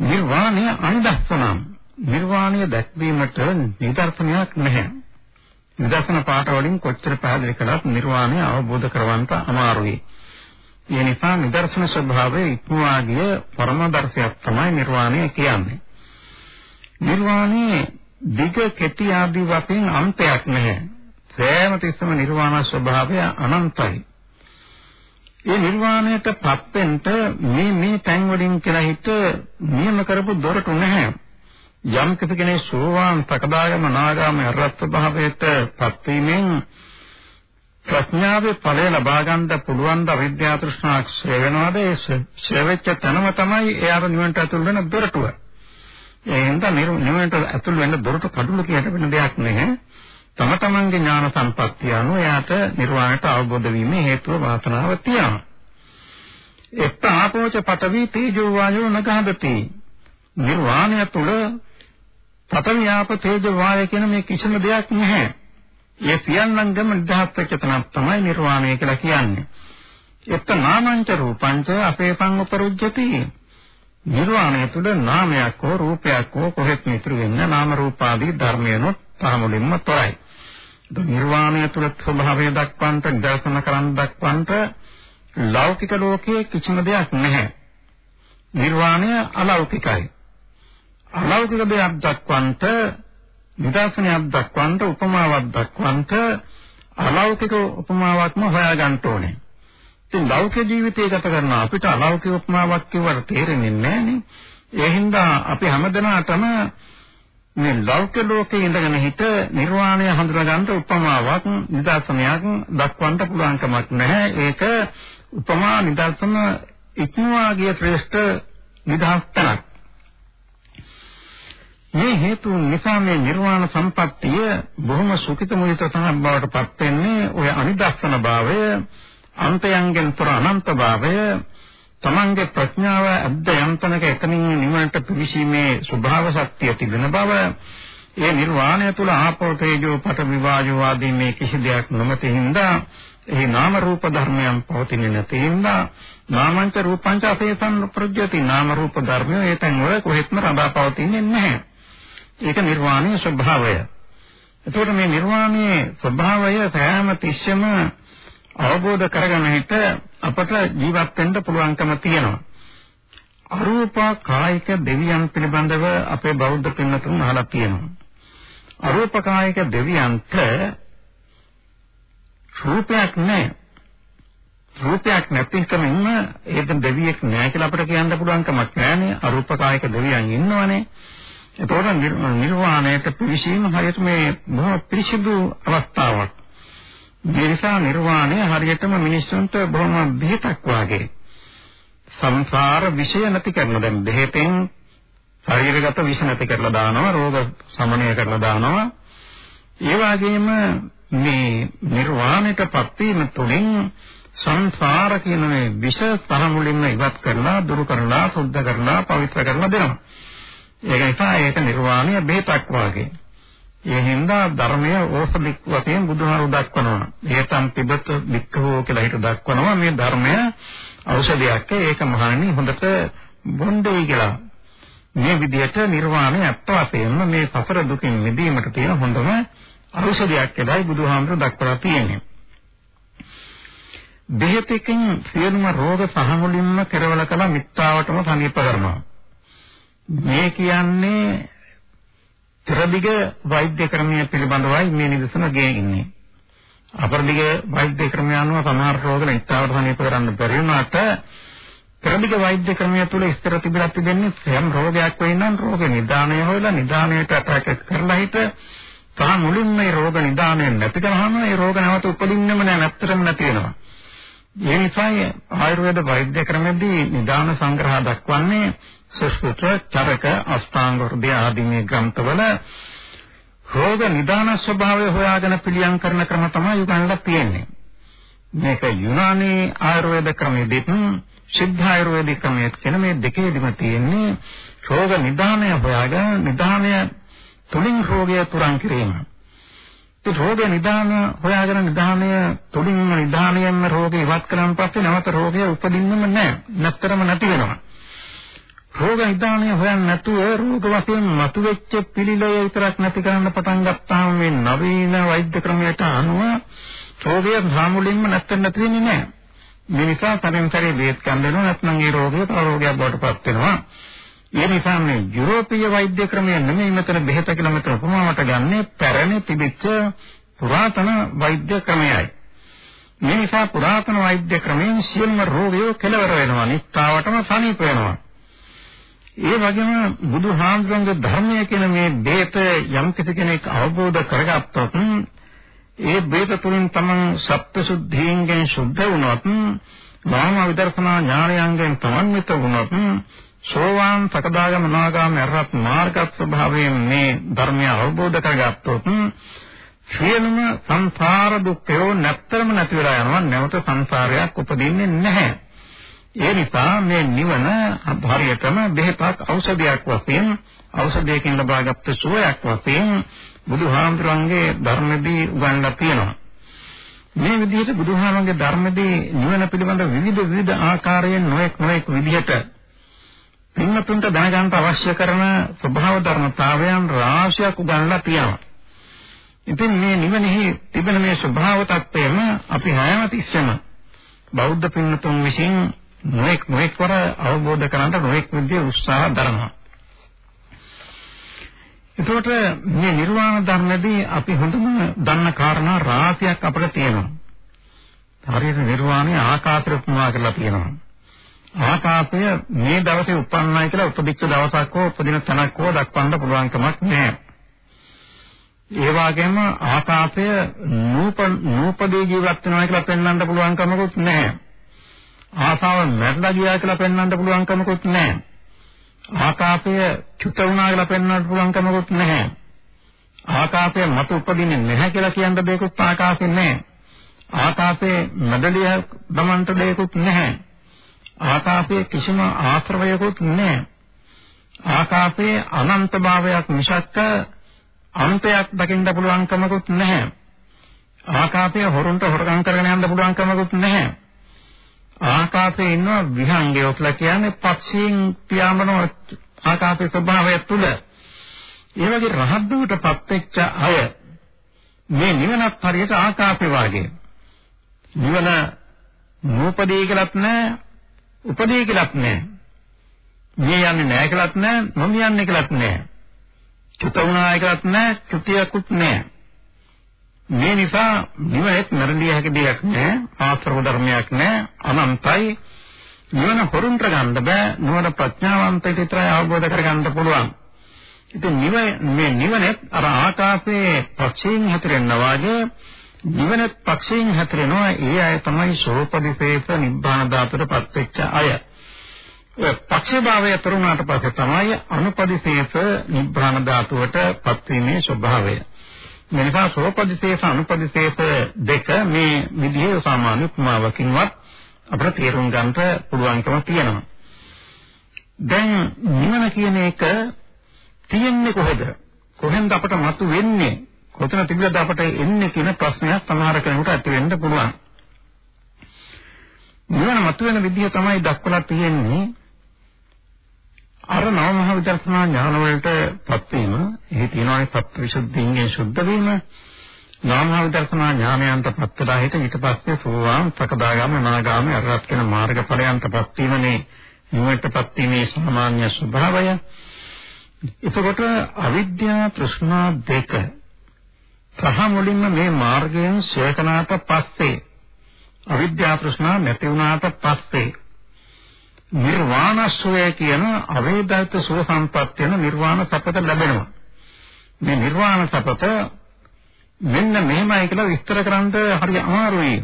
නිර්වාණය අනිදස්සනම් නිර්වාණය දැක්වීමට නිදර්ශනයක් නැහැ. නිදර්ශන පාඨ වලින් කොච්චර පැහැදිලි කළත් නිර්වාණය අවබෝධ කරවන්න අමාරුයි. ඒ නිසා නිදර්ශන ස්වභාවයේ ඉක්මවා ගිය පරමදර්ශයක් තමයි නිර්වාණය කියන්නේ. නිර්වාණය දිග කෙටි ආදී වශයෙන් අන්තයක් නැහැ. සෑම තිස්සම නිර්වාණ ස්වභාවය අනන්තයි. ඒ නිර්වාණයටපත් වෙන්න මේ මේ තැන් වලින් කියලා හිත නියම කරපු දොරටු නැහැ. යම් කෙනෙක් සෝවාන් සකදාගම නාගාම අරහත් භාවයටපත් වීමෙන් ප්‍රඥාවේ ඵලය ලබා ගන්න පුළුවන් ද විද්‍යා තෘෂ්ණා ක්ෂය වෙනවාද ඒ ක්ෂය වෙච්ච තැනම තමයි එයාට නිවන්ට ඇතුල් වෙන දොරටුව. ඒ හින්දා නිවන්ට ඇතුල් වෙන දොරටු කඩුල කියන වෙන දෙයක් නැහැ. තම තමන්ගේ ඥාන සම්පත්තිය අනුව එයාට නිර්වාණයට අවබෝධ වීමේ හේතුව වාසනාව තියෙනවා. එත් ආපෝච පඨවි තේජෝ වායෝ නගහදති. නිර්වාණය තුල පඨවි ආප තේජෝ වායය කියන මේ කිසිම දෙයක් නැහැ. ඒ සියල්ලංගම නිදහස් වෙච්ච තැනක් තමයි නිර්වාණය කියලා කියන්නේ. එත් නාමංච රූපංච අපේපං උපරුජ්ජති. නිර්වාණය තුල නාමයක් හෝ රූපයක් හෝ කොහෙත් මිතුරු වෙන්න නාම රූපාදී ධර්මයනොත් පහමුලින්ම තොරයි. නිර්වාණය තුල ස්වභාවය දක්වන්නට දර්ශන කරන් දක්වන්නට ලෞකික ලෝකයේ කිසිම දෙයක් නැහැ. නිර්වාණය අලෞකිකයි. අලෞකික දෙයක් දක්වන්නට නිදර්ශනයක් දක්වන්නට උපමාවක් දක්වන්නට අලෞකික උපමාවක්ම හොයාගන්න ඕනේ. ඉතින් ලෞකික ජීවිතය ගත කරන අපිට අලෞකික උපමාවක් කියවට තේරෙන්නේ නැහැ නේ. ඒ හින්දා අපි හැමදෙනාටම මේ ලෞකික ලෝකේ ඉඳගෙන හිට නිර්වාණය හඳුනා ගන්න උපමාවක් නිදර්ශනයක් දක්වන්න පුළුවන් කමක් නැහැ. ඒක උපමා නිදර්ශන ඉක්මවා ගිය ශ්‍රේෂ්ඨ නිදහස් තනක්. මේ හේතු නිසා මේ නිර්වාණ සම්පත්තිය බොහොම සුඛිත මුදිත තනක් බවට පත් වෙන්නේ ඔය අනිදස්සන භාවය අන්තයන්ගෙන් තොර අනන්ත භාවය තමන්ගේ ප්‍රඥාව අද්ද යන්තනක එතනින් නිවනට පිවිසීමේ ස්වභාව ශක්තිය තිබෙන බව ඒ නිර්වාණය තුල ආපෝ තේජෝ පට විවායෝ ආදී මේ කිසි දෙයක් නොමැති හින්දා එහි නාම රූප ධර්මයන් පවතින්නේ නැති හින්දා නාමංච රූපංච අපේසං ප්‍රජ්‍යති නාම රූප ධර්මය ඒතෙන් වල කොහෙත්ම රඳා පවතින්නේ නැහැ. ඒක නිර්වාණයේ ස්වභාවය. එතකොට මේ නිර්වාණයේ ස්වභාවය සෑම තිස්සෙම අවබෝධ කරගෙන හිට අපට ජීවත් වෙන්න පුළුවන්කම තියෙනවා. අරූප කායික දෙවියන් පිළිබඳව අපේ බෞද්ධ පින්නතුන් අහලා තියෙනවා. අරූප කායික දෙවියන්ට රූපයක් නැහැ. රූපයක් නැතිකමින්ම ඒක දෙවියෙක් නැහැ කියලා අපිට කියන්න පුළුවන් කමක් නැහැනේ. අරූප කායික දෙවියන් ඉන්නවනේ. එතකොට නිර්වාණයට පිවිසීම හරියට මේ බොහොම පිරිසිදු අවස්ථාවක්. මේ නිසා නිර්වාණය හරියටම මිනිස්සුන්ට බොහොම බෙහෙතක් වාගේ. සංසාර විෂය නැති කරන දැන් බෙහෙතෙන් ශරීරගත විෂ නැති කරලා දානවා රෝග සමනය කරලා දානවා. ඒ වගේම මේ නිර්වාණයටපත් වීම තුළින් සංසාර කියන මේ විෂ සහ මුලින්ම ඉවත් කරලා දුරු කරලා සුද්ධ කරලා පවිත්‍ර කරලා දෙනවා. ඒක නිසා ඒක නිර්වාණය බෙහෙතක් වාගේ. ඒ හින්දා ධර්මය ඕසලික් වශයෙන් බුදුහාරු දක්වනවා. ඒතම් පිබත වික්ඛෝ කියලා හිත දක්වනවා මේ ධර්මය ඖෂධයක්. ඒක මහණනි හොඳට බොණ්ඩේ කියලා. මේ විදිහට නිර්වාණය අත්ත වශයෙන්ම මේ සසර දුකින් මිදීමට තියෙන හොඳම ඖෂධයක් කියලායි බුදුහාමුදුරු දක්වලා තියෙන්නේ. දෙහෙතකින් සියලුම රෝග සහ මුලින්ම කෙරවල කළ මිත්‍යාවටම සනීප කරනවා. මේ කියන්නේ පෙරදිග වෛද්‍ය ක්‍රමය පිළිබඳවයි මේ නිදසුන ගෙන්නේ. අපරදිග වෛද්‍ය ක්‍රමය අනුව සමහර රෝග නිත්‍යවට සනීප කරන්න බැරි වුණාට පෙරදිග වෛද්‍ය ක්‍රමය තුළ ඉස්තර තිබිලා තිබෙන්නේ සෑම රෝගයක් වෙනනම් රෝග නිදානය හොයලා නිදානයට අටැක් කරලා හිට තහ මුලින්ම මේ රෝග නිදානය නැති කරාම ඒ රෝග නැවත උපදින්නෙම නෑ නැත්තරම නැති වෙනවා. ඒ නිසා ආයුර්වේද වෛද්‍ය ක්‍රමෙදී නිදාන සංග්‍රහ දක්වන්නේ සුෂ්ඨ චරක අෂ්ටාංග හෘදය ආදී මේ ග්‍රන්ථවල රෝග නිදාන ස්වභාවය හොයාගෙන පිළියම් කරන ක්‍රම තමයි උගන්ලා තියෙන්නේ. මේක යුනානි ආයුර්වේද ක්‍රමයේදී සිද්ධ ආයුර්වේද ක්‍රමයේ කියන මේ දෙකේදීම තියෙන්නේ රෝග නිදානය හොයාගෙන නිදානය තුලින් රෝගය තුරන් කිරීම. ඒ රෝග නිදාන හොයාගෙන නිදානය තුලින් නිදානයෙන්ම රෝගය ඉවත් කරන් පස්සේ නැවත රෝගය උපදින්නෙම නැහැ. නැත්තරම නැති වෙනවා. රෝග නිදානය හොයන්නේ නැතුව රෝග වශයෙන් මතුවෙච්ච පිළිලය විතරක් නැති කරන්න පටන් ගත්තාම මේ නවීන වෛද්‍ය ක්‍රමයට අනුව රෝගය සාමුලින්ම නැත්තන් නැති වෙන්නේ නැහැ. මේ නිසා තරම් තරේ බේත් ගන්න වෙනවා නැත්නම් ඒ රෝගය තව රෝගයක් බවට පත් වෙනවා. ඒ නිසා මේ යුරෝපීය වෛද්‍ය ක්‍රමය නෙමෙයි මෙතන බෙහෙත කියලා මෙතන උපමාවට ගන්නේ පැරණි තිබිච්ච පුරාතන වෛද්‍ය ක්‍රමයයි. මේ නිසා පුරාතන වෛද්‍ය ක්‍රමයෙන් සියලුම රෝගයෝ කෙලවර වෙනවා, නිස්සාවටම සනීප වෙනවා. ඒ වගේම බුදුහාමුදුරන්ගේ ධර්මය කියන මේ බේත යම් කෙනෙක් අවබෝධ කරගත්තොත් ඒ බේත තුලින් තමන් සත්‍යසුද්ධියෙන් සුද්ධ වුණොත් නාම විදර්ශනා ඥානයන්ගෙන් තමන්විත වුණොත් සෝවාන් සකදාගම නාගාම අරහත් මාර්ගත් ස්වභාවයෙන් මේ ධර්මය අවබෝධ කරගත්තොත් සියලුම සංසාර දුක්ඛය නැත්තරම නැති වෙලා යනවා. නැවත සංසාරයක් උපදින්නේ නැහැ. ඒ නිසා මේ නිවන හරියටම බෙහෙතක් ඖෂධයක් වශයෙන් ඖෂධයකින් ලබාගත් සුවයක් වශයෙන් බුදුහාමුදුරන්ගේ ධර්මදී උගන්ලා තියෙනවා. මේ විදිහට බුදුහාමුදුරන්ගේ ධර්මදී නිවන පිළිබඳ විවිධ විවිධ ආකාරයෙන් නොඑක් නොඑක් විදිහට පින්වතුන්ට දැනගන්න අවශ්‍ය කරන ස්වභාව ධර්මතාවයන් රාශියක් උගන්ලා තියෙනවා. ඉතින් මේ නිවනෙහි තිබෙන මේ ස්වභාව tattweම අපි හැම තිස්සෙම බෞද්ධ පින්වතුන් විසින් නොඑක් නොඑක් වර අවබෝධ කරගන්න නොඑක් විදිහේ උත්සාහ දරනවා. එතකොට මේ නිර්වාණ ධර්මදී අපි හොඳම දන්න කාරණා රාශියක් අපිට තියෙනවා. හරියට නිර්වාණය ආකාශයට උපමා කරලා තියෙනවා. ආකාශය මේ දවසේ උපන්නයි කියලා උපදිච්ච දවසක් හෝ උපදින තැනක් හෝ දක්වන්න පුළුවන් කමක් නැහැ. ඒ වගේම ආකාශය නූප නූපදී ජීවත් වෙනවා කියලා පෙන්වන්න පුළුවන් කමකුත් නැහැ. ආසාව මැරලා ගියා කියලා පෙන්වන්න පුළුවන් කමකුත් නැහැ. ආකාශය චුත වුණා කියලා පෙන්වන්න පුළුවන් කමකුත් නැහැ. ආකාශය මත උපදින්නේ නැහැ කියලා කියන්න දෙයක්වත් ආකාශේ නැහැ. ආකාශයේ මඩලිය දමන්ට දෙයක්වත් නැහැ. ආකාශයේ කිසිම ආශ්‍රවයකුත් නැහැ. ආකාශයේ අනන්ත භාවයක් මිසක් අන්තයක් දකින්න පුළුවන් කමකුත් නැහැ. ආකාශය හොරුන්ට හොරගම් කරගෙන යන්න පුළුවන් කමකුත් නැහැ. ආකාශයේ ඉන්න විහංගයෝ කියලා කියන්නේ පක්ෂීන් පියාඹන ආකාශයේ ස්වභාවය තුල ඒ වගේ රහත් බවටපත් වෙච්ච අය මේ නිවනත් හරියට ආකාශය වාගේ. නිවන නූපදී කියලාත් නැහැ උපදී කියලාත් නැහැ මේ යන්නේ නැහැ කියලාත් නැහැ නොම යන්නේ කියලාත් නැහැ චුත වුණා කියලාත් නැහැ චුතියකුත් නැහැ මේ නිසා නිවනෙත් මරණිය හැකි දෙයක් නෑ ආශ්‍රව ධර්මයක් නෑ අනන්තයි. නිවන හොරුන්ට ගන්න බෑ නුවණ ප්‍රඥාවන්තයට විතරයි අවබෝධ කරගන්න පුළුවන්. ඉතින් නිවන මේ නිවනෙත් අර ආකාශයේ පක්ෂයෙන් හැතරෙනා වාගේ නිවනෙත් පක්ෂයෙන් හැතරෙනවා. ඒ අය තමයි සෝපදිපේත නිබ්බාන ධාතුරපත් වෙච්ච අය. ඔය පක්ෂභාවය තරුණාට පස්සේ තමයි අනුපදිශේෂ නිබ්බාන ධාතුවට පත්වීමේ ස්වභාවය. මෙනිසා සෝපදිශේෂ අනුපදිශේෂ දෙක මේ විදිහේ සාමාන්‍ය උපමාවකින්වත් අපිට තේරුම් ගන්නට පුළුවන්කම තියෙනවා. දැන් නිවන කියන එක තියෙන්නේ කොහෙද? කොහෙන්ද අපට මතු වෙන්නේ? කොතන තිබිලාද අපට එන්නේ කියන ප්‍රශ්නයක් සමහර කෙනෙකුට ඇති වෙන්න පුළුවන්. නිවන මතු වෙන විදිහ තමයි දක්වලා තියෙන්නේ අර නව මහ විදර්ශනා ඥාන වලටපත් වීම එහි තියෙනවානේ සත්‍විසුද්ධියෙන් සුද්ධ වීම නව මහ විදර්ශනා ඥානයන්ටපත් වෙලා හිට ඊට පස්සේ සෝවාන් සකදාගාම අනාගාම අරහත් කියන මාර්ගඵලයන්ටපත් වීමනේ නිවනටපත් වීමේ සාමාන්‍ය ස්වභාවය. එතකොට අවිද්‍යා තෘෂ්ණා දෙක සහ මුලින්ම මේ මාර්ගයෙන් ශේකනාට පස්සේ අවිද්‍යා තෘෂ්ණා නැති වුණාට පස්සේ නිර්වාණස්වය කියන අවේදිත සුව සම්පත් වෙන නිර්වාණ සපත ලැබෙනවා. මේ නිර්වාණ සපත මෙන්න මෙහෙමයි කියලා විස්තර කරන්න හරි අමාරුයි.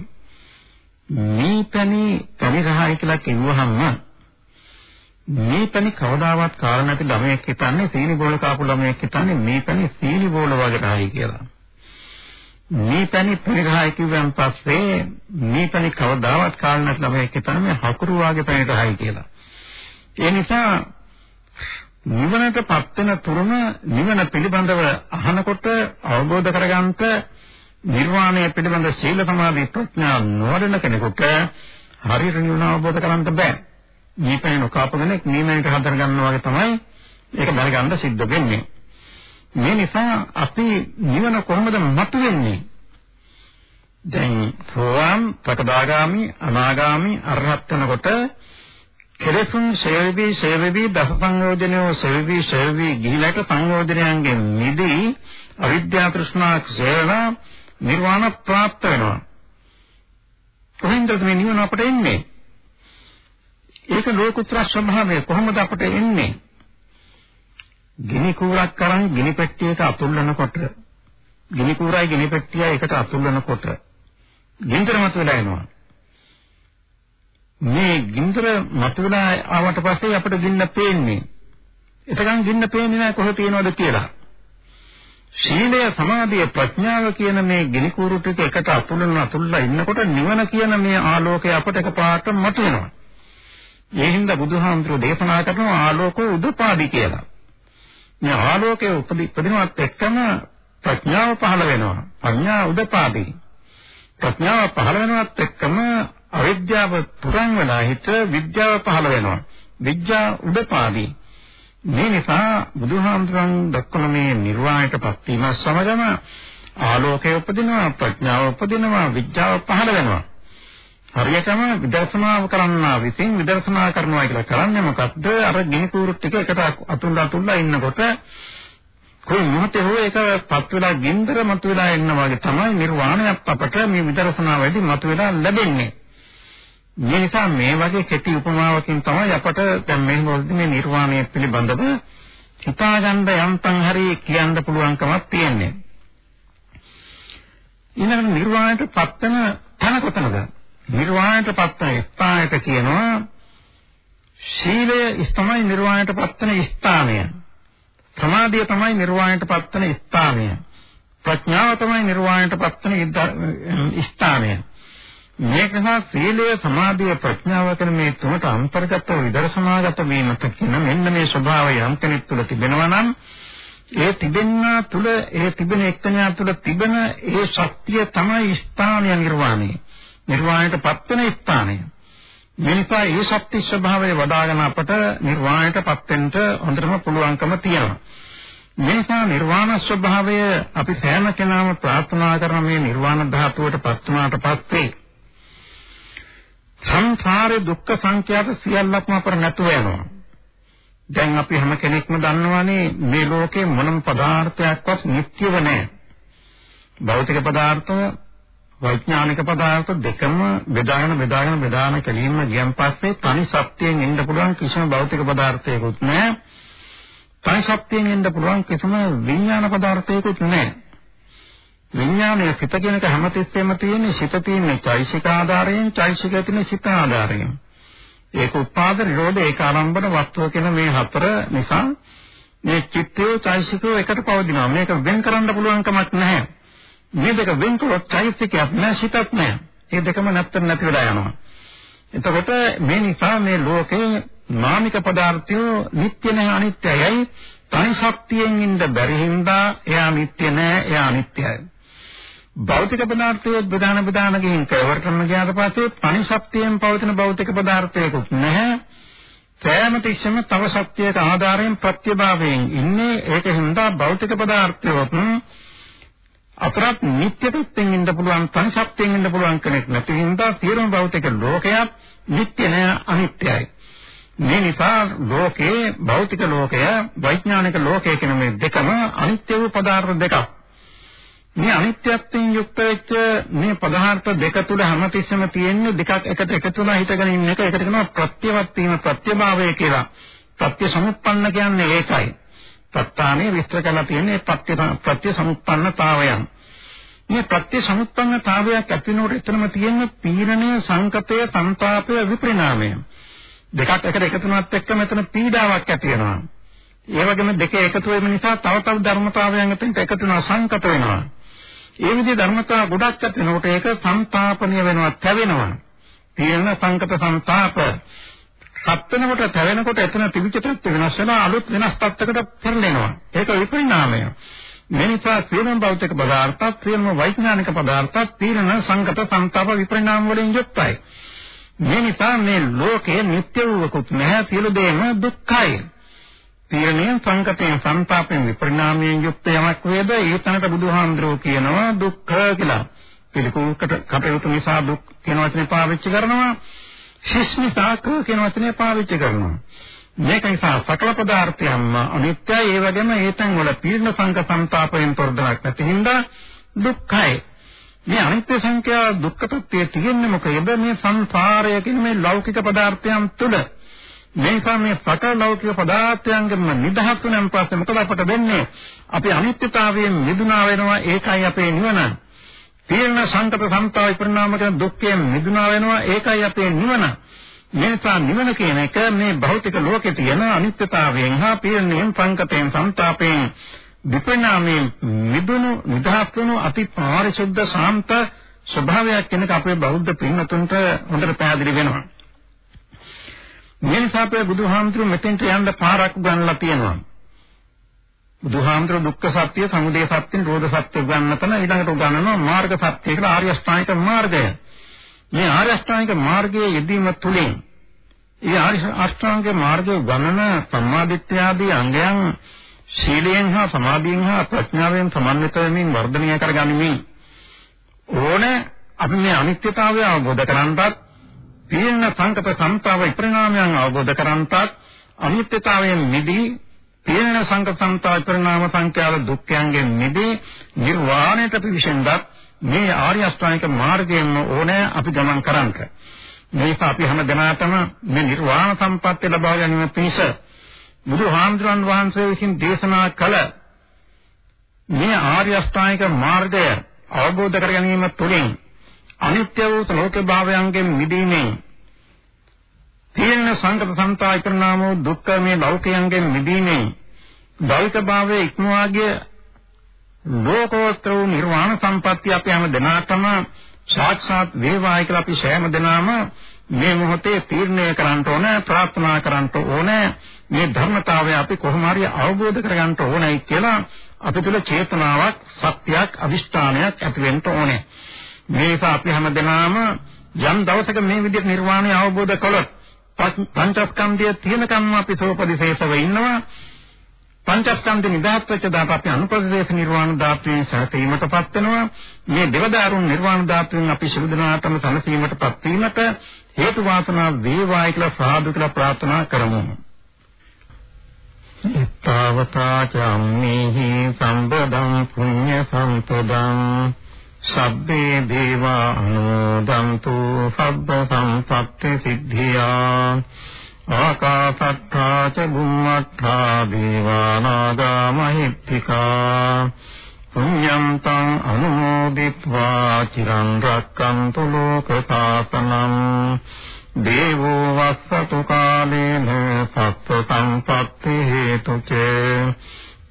මේ පැණි පරිගහයි කියලා කිව්වහම මේ පැණි කවදාවත් කාල නැති ළමයෙක් හිතන්නේ සීනි බෝල කාපු ළමයෙක් හිතන්නේ මේ පැණි සීනි බෝල වගේ රහයි කියලා. මේ පැණි පරිගහයි කිව්වන් පස්සේ මේ පැණි කවදාවත් කාල නැති ළමයෙක් හිතන්නේ මේ හකුරු වාගේ පැණි රහයි කියලා. ඒ නිසා නිවනටපත් වෙන තුරුම නිවන පිළිබඳව අහනකොට අවබෝධ කරගන්නට නිර්වාණය පිළිබඳ සීල සමාධි ප්‍රඥා නොවන කෙනෙකුට හරියට නිවන අවබෝධ කරගන්න බෑ. මේ පැන නොකාපගෙනෙක් මේ මනිට හදර ගන්නවා වගේ තමයි ඒක දැනගන්න සිද්ධ වෙන්නේ. මේ නිසා අපි නිවන කොහොමද මතුවෙන්නේ? දැන් සෝවාන්, ප්‍රකදාගාමි, අනාගාමි, අරහත් වෙනකොට කෙලෙසුන් සේවි සේවි දස සංයෝජනෝ සේවි සේවි ගිහිලට සංයෝජනයන්ගෙන් මිදී අවිද්‍යා තෘෂ්ණා ක්ෂේණ නිර්වාණ ප්‍රාප්ත වෙනවා. කොහෙන්ද මේ නිවන අපට එන්නේ? ඒක ලෝකුත්තර ස්වභාවය කොහොමද අපට එන්නේ? ගිනි කූරක් කරන් ගිනි පෙට්ටියක අතුල්ලනකොට ගිනි කූරයි ගිනි පෙට්ටියයි එකට අතුල්ලනකොට ගින්දර මතුවලා එනවා. මේ ගින්දර මතුවලා ආවට පස්සේ අපිට ගින්න පේන්නේ. එතකන් ගින්න පේන්නේ නැහැ කොහෙ තියෙනවද කියලා. ශීලය සමාධිය ප්‍රඥාව කියන මේ ගිනි කූරු ටික එකට අතුල්ලන අතුල්ලා ඉන්නකොට නිවන කියන මේ ආලෝකය අපට එකපාරට මතුවෙනවා. ඒ හින්දා බුදුහාමුදුරෝ දේශනා කරන ආලෝකෝ උදපාදි කියලා. මේ ආලෝකයේ උපදිනවත් එක්කම ප්‍රඥාව පහළ වෙනවා. ප්‍රඥා උදපාදී. ප්‍රඥාව පහළ වෙනවත් එක්කම අවිද්‍යාව පුරන් වෙලා හිට විද්‍යාව පහළ වෙනවා. විද්‍යා උදපාදී. මේ නිසා බුදුහාමුදුරන් දක්වන මේ නිර්වාණයටපත් වීම සමගම ආලෝකය උපදිනවා ප්‍රඥාව උපදිනවා විද්‍යාව පහළ වෙනවා. හරියටම විදර්ශනාව කරන්නා විසින් විදර්ශනා කරනවා කියලා කරන්නේ මොකද්ද? අර ගිනි කූරු ටික එකට අතුල්ලා අතුල්ලා ඉන්නකොට කොයි මොහොතේ හෝ ඒක පත් වෙලා ගින්දර මත වෙලා එන්න වගේ තමයි නිර්වාණයක් අපට මේ විදර්ශනාවේදී මත වෙලා ලැබෙන්නේ. මේ නිසා මේ වගේ කෙටි උපමාවකින් තමයි අපට දැන් මේ මොකද මේ නිර්වාණය පිළිබඳව හිතාගන්න යම්තම් හරි කියන්න පුළුවන්කමක් තියෙන්නේ. ඊළඟ නිර්වාණයට පත්වන තැන කොතනද? නිර්වාණයට පත්වන ස්ථානයට කියනවා ශීලය තමයි නිර්වාණයට පත්වන ස්ථානය. සමාධිය තමයි නිර්වාණයට පත්වන ස්ථානය. ප්‍රඥාව තමයි නිර්වාණයට පත්වන ස්ථානය. මේක නිසා සීලය සමාධිය ප්‍රඥාව කියන මේ තුනට අන්තර්ගතව විදර්ශනාගත වීමට කියන මෙන්න මේ ස්වභාවය යම් කෙනෙක් තුළ තිබෙනවා නම් ඒ තිබෙන්නා තුළ ඒ තිබෙන එක්තනියා තුළ තිබෙන ඒ ශක්තිය තමයි ස්ථානය නිර්වාණය. නිර්වාණයට පත්වන ස්ථානය. මේ නිසා ඒ ශක්ති ස්වභාවය වඩ아가න අපට නිර්වාණයට පත්වෙන්න හොඳටම පුළුවන්කම තියෙනවා. මේ නිසා නිර්වාණ ස්වභාවය අපි සෑම කෙනාම ප්‍රාර්ථනා කරන මේ නිර්වාණ ධාතුවට පත් වුණාට පස්සේ සංසාරේ දුක්ඛ සංඛ්‍යාත සියල්ලක්ම අපර නැතුව යනවා. දැන් අපි හැම කෙනෙක්ම දන්නවානේ මේ ලෝකේ මොනම පදාර්ථයක්වත් නිට්ටයව නැහැ. භෞතික පදාර්ථ වෛඥානික පදාර්ථ දෙකම බෙදාගෙන බෙදාගෙන බෙදාන කලින්ම ගියන් පස්සේ තනි සත්‍යයෙන් ඉන්න පුළුවන් කිසිම භෞතික පදාර්ථයකුත් නැහැ. තනි සත්‍යයෙන් ඉන්න පුළුවන් කිසිම විඥාන පදාර්ථයකුත් නැහැ. විඥානයේ සිත කියන එක හැමතිස්සෙම තියෙන්නේ සිත තියෙන්නේ චෛසික ආධාරයෙන් චෛසික තියෙන සිත ආධාරයෙන්. ඒක උපාද නිරෝධ ඒක ආරම්භන වස්තුව කියන මේ හතර නිසා මේ චිත්තය චෛසිකව එකට පවතිනවා. මේක වෙන් කරන්න පුළුවන් කමක් නැහැ. මේ දෙක වෙන් කළොත් චෛසිකයක් නැහැ සිතක් නැහැ. මේ දෙකම නැත්තර නැති වෙලා යනවා. එතකොට මේ නිසා මේ ලෝකේ නාමික පදාර්ථය නිට්ටය නැහැ අනිත්‍යයි. තනි ශක්තියෙන් ඉන්න බැරි හින්දා එයා නිට්ටය නැහැ එයා අනිත්‍යයි. භෞතික පදාර්ථයේ ප්‍රධාන ප්‍රධානකින් කවරටම ගියාට පස්සේ පරිශක්තියෙන් පවතින භෞතික පදාර්ථයකුත් නැහැ. සෑම තිස්සෙම තව ශක්තියක ආධාරයෙන් ප්‍රත්‍යභාවයෙන් ඉන්නේ ඒක හින්දා භෞතික පදාර්ථයොත් අතරත් නිත්‍යත්වයෙන් ඉන්න පුළුවන් පරිශක්තියෙන් ඉන්න පුළුවන් කෙනෙක් නැති හින්දා සියලුම භෞතික ලෝකයක් නිත්‍ය නැහැ අනිත්‍යයි. මේ නිසා ලෝකේ භෞතික ලෝකය වෛඥානික ලෝකය කියන මේ දෙකම අනිත්‍ය වූ පදාර්ථ දෙකක්. මේ අනිත්‍යත්වයෙන් යුක්ත වෙච්ච මේ පදාර්ථ දෙක තුල හැමතිස්සෙම තියෙන්නේ දෙකක් එකට එකතු වෙලා හිටගෙන ඉන්න එක ඒකට කියනවා ප්‍රත්‍යවත් වීම ප්‍රත්‍යභාවය කියලා. ප්‍රත්‍ය සමුප්පන්න කියන්නේ ඒකයි. ප්‍රත්‍යාමයේ විස්තර කරලා තියෙන්නේ පත්‍ය ප්‍රත්‍ය සමුප්පන්නතාවයන්. මේ ප්‍රත්‍ය සමුප්පන්නතාවයක් ඇති වෙනකොට එතනම තියෙන පීඩණය, සංකතය, සංతాපය, විපරිණාමය. දෙකක් එකට එකතු වුණත් එක්ක මෙතන පීඩාවක් ඇති වෙනවා. ඒ වගේම දෙකේ එකතු වීම නිසා තව තවත් ධර්මතාවයන් අතරින් එකතු වෙනවා, සංකත වෙනවා. ඒ විදිහේ ධර්මතා ගොඩක් ඇති වෙනකොට ඒක සංతాපණය වෙනවා, තැවෙනවා. පීඩන සංකත සංతాප සත් වෙනකොට තැවෙනකොට එතන තිබිච්ච තත්ත්ව වෙනස් වෙනවා, අලුත් වෙනස් තත්ත්වයකට පෙරලෙනවා. ඒක විපරිණාමය. මේ නිසා සියලුම භෞතික පදාර්ථත්, සියලුම වෛඥානික පදාර්ථත් තීරණ සංකත සංతాප විපරිණාම වලින් යුක්තයි. මේ නිසා මේ ලෝකයේ නිට්ටය වූකුත් නැහැ සියලු දේම දුක්ඛයි. තීරණයෙන් සංකතයෙන් සංతాපයෙන් විපරිණාමයෙන් යුක්ත යමක් වේද ඒ තැනට බුදුහාමුදුරුවෝ කියනවා දුක්ඛ කියලා. පිළිකුලකට කටයුතු නිසා දුක් කියන වචනේ පාවිච්චි කරනවා. ශිෂ්මිසාක කියන වචනේ පාවිච්චි කරනවා. මේක නිසා සකල පදාර්ථයන්ම අනිත්‍යයි ඒ වගේම ඒතන් වල පීර්ණ සංක සංతాපයෙන් තොරදක් නැති හින්දා දුක්ඛයි. මේ අනිත්‍ය සංඛ්‍යා දුක්ඛ තත්ත්වයේ තියෙන්නේ මොකද මේ සංසාරය කියන මේ ලෞකික පදාර්ථයන් තුළ මේ නිසා මේ සකල ලෞකික පදාර්ථයන්ගෙන් නිදහස් වෙනන් පස්සේ මොකද අපට වෙන්නේ අපි අනිත්‍යතාවයෙන් මිදුණා වෙනවා ඒකයි අපේ නිවන තීර්ණ සංකත සංතාව විපරිණාම කියන දුක්ඛයෙන් මිදුණා වෙනවා. ඒකයි අපේ නිවන. මේ නිසා නිවන කියන එක මේ භෞතික ලෝකේ තියෙන අනිත්‍යතාවයෙන් හා පීර්ණයෙන් සංකතයෙන් සංතාපයෙන් විපරිණාමයෙන් මිදුණු නිදහස් වුණු අති පාරිශුද්ධ ශාන්ත ස්වභාවයක් කෙනෙක් අපේ බෞද්ධ පින්වතුන්ට හොඳට පැහැදිලි වෙනවා. මේ නිසා අපේ බුදුහාමුදුරු මෙතෙන්ට යන්න පාරක් ගන්නලා තියෙනවා. බුදුහාමුදුරු දුක්ඛ සත්‍ය, සමුදය සත්‍ය, නිරෝධ සත්‍ය ගන්න තන ඊළඟට උගන්වනවා මාර්ග සත්‍ය කියලා ආර්ය අෂ්ටාංගික මාර්ගය. මේ ආර්ය අෂ්ටාංගික මාර්ගයේ යෙදීම තුළින් ඒ ආර්ය අෂ්ටාංගික මාර්ගය ගණන සම්මාදිට්ඨියාදී අංගයන් ශීලයෙන් හා සමාධියෙන් හා ප්‍රඥාවෙන් සමන්විත වෙමින් වර්ධනය කරගනිමින් ඕනේ අපි මේ අනිත්‍යතාවය අවබෝධ කරගන්නත් තීර්ණ සංකත සංතාව විපරිණාමයන් අවබෝධ කරන්ටත් අනිත්‍යතාවයෙන් මිදී තීර්ණ සංකත සංතාව විපරිණාම සංඛ්‍යාල දුක්ඛයන්ගෙන් මිදී නිර්වාණයට පිවිසෙන්නත් මේ ආර්ය අෂ්ටාංගික මාර්ගයෙන් ඕනෑ අපි ගමන් කරන්ට මේක අපි හැම දිනාටම මේ නිර්වාණ සම්පත්තිය ලබා ගැනීම පිණිස බුදුහාමුදුරන් වහන්සේ විසින් දේශනා කළ මේ ආර්ය අෂ්ටාංගික මාර්ගය අවබෝධ කර ගැනීම තුළින් අනිත්‍ය වූ ලෝක භාවයන්ගෙන් මිදීමේ තීර්ණ සංකත සංතා ඉපරණාමෝ දුක්ඛ මේ ලෞකයන්ගෙන් මිදීමේ දෛත භාවයේ ඉක්මවාගේ ලෝකෝත්තර නිර්වාණ සම්පත්තිය අපි හැම දිනාටම සාක්ෂාත් වේවායි කියලා අපි සෑම දිනම මේ මොහොතේ තීරණය කරන්න ඕන ප්‍රාර්ථනා කරන්න ඕන. මේ ධර්මතාවය අපි කොහොම හරි අවබෝධ කරගන්න ඕනයි කියලා අපි තුල චේතනාවක් සත්‍යයක් අදිෂ්ඨානයක් ඇති වෙන්න ඕනේ. මේක අපි හැමදෙනාම යම් දවසක මේ විදිහට නිර්වාණය අවබෝධ කළොත් පංචස්කන්ධය තියෙනකම්ම අපි සෝපදිශේෂව ඉන්නවා. පංචස්කන්ධ නිදාත් වෙච්ච දාට අපි අනුපදිශේෂ නිර්වාණ ධාතුවේ සැතීමටපත් වෙනවා. මේ දෙවදාරුන් නිර්වාණ ධාතුවෙන් අපි ශිරුදනාටම සැනසීමටපත් වීමට හේතු වාසනා වේවායි කියලා සාදු කියලා ප්‍රාර්ථනා කරමු. ඊතාවතා චම්මේහි සම්බදං පුඤ්ඤ සම්පදං සබ්බේ දේවා අනුදන්තු සබ්බ සම්පත්ති සිද්ධියා ආකාසත්තා ච බුම්මත්තා දේවානාගා මහිත්‍තිකා පුඤ්ඤන්තං අනුමෝදිත්වා චිරන් රක්칸තු ලෝක සාසනං දේවෝ වස්සතු කාලේන සත්ව සම්පත්ති හේතුච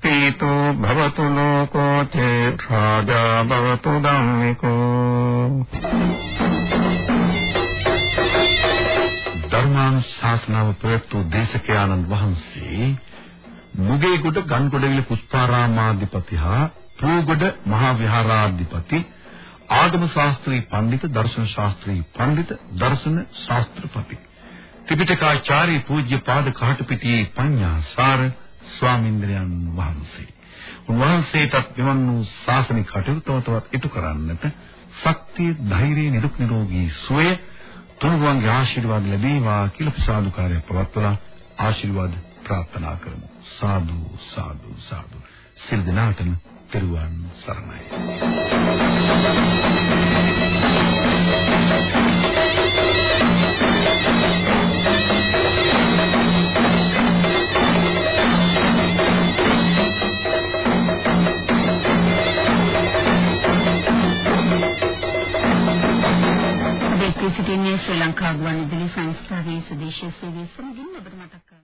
පීතෝ භවතු ලෝකෝ චේ රාජා භවතු ධම්මිකෝ
ධර්මානුශාසනාව ප්‍රවතු දේශකයාණන් වහන්සේ මුගේගොඩ ගන්කොඩවිල පුෂ්පාරාමාධිපති හා පූගොඩ මහා විහාරාධිපති ආගම ශාස්ත්‍රී පඬිත දර්ශන ශාස්ත්‍රී පඬිත දර්ශන ශාස්ත්‍රපති ත්‍රිපිටකාචාර්ය පූජ්‍ය පාද කහටපිටියේ පඤ්ඤාසාර ස්වාමීන්ද්‍රයන් වහන්සේ. උන්වහන්සේටත් මෙවන් වූ ශාසනික කටයුතු තව තවත් ඉටු කරන්නට ශක්තිය, ධෛර්යය, නිදුක් නිරෝගී සුවය තුනුරුවන්ගේ ආශිර්වාද ලැබේවා කියලා ප්‍රසාදුකාරය පවත්වලා ආශිර්වාද ප්‍රාර්ථනා කරමු. සාදු සාදු සාදු. සිල් දනාතන පෙරුවන් සරණයි.
සිටින්නේ ශ්‍රී ලංකා ගුවන්විදුලි සංස්ථාවේ සුදේශීය සේවය සමගින් ඔබට මතක්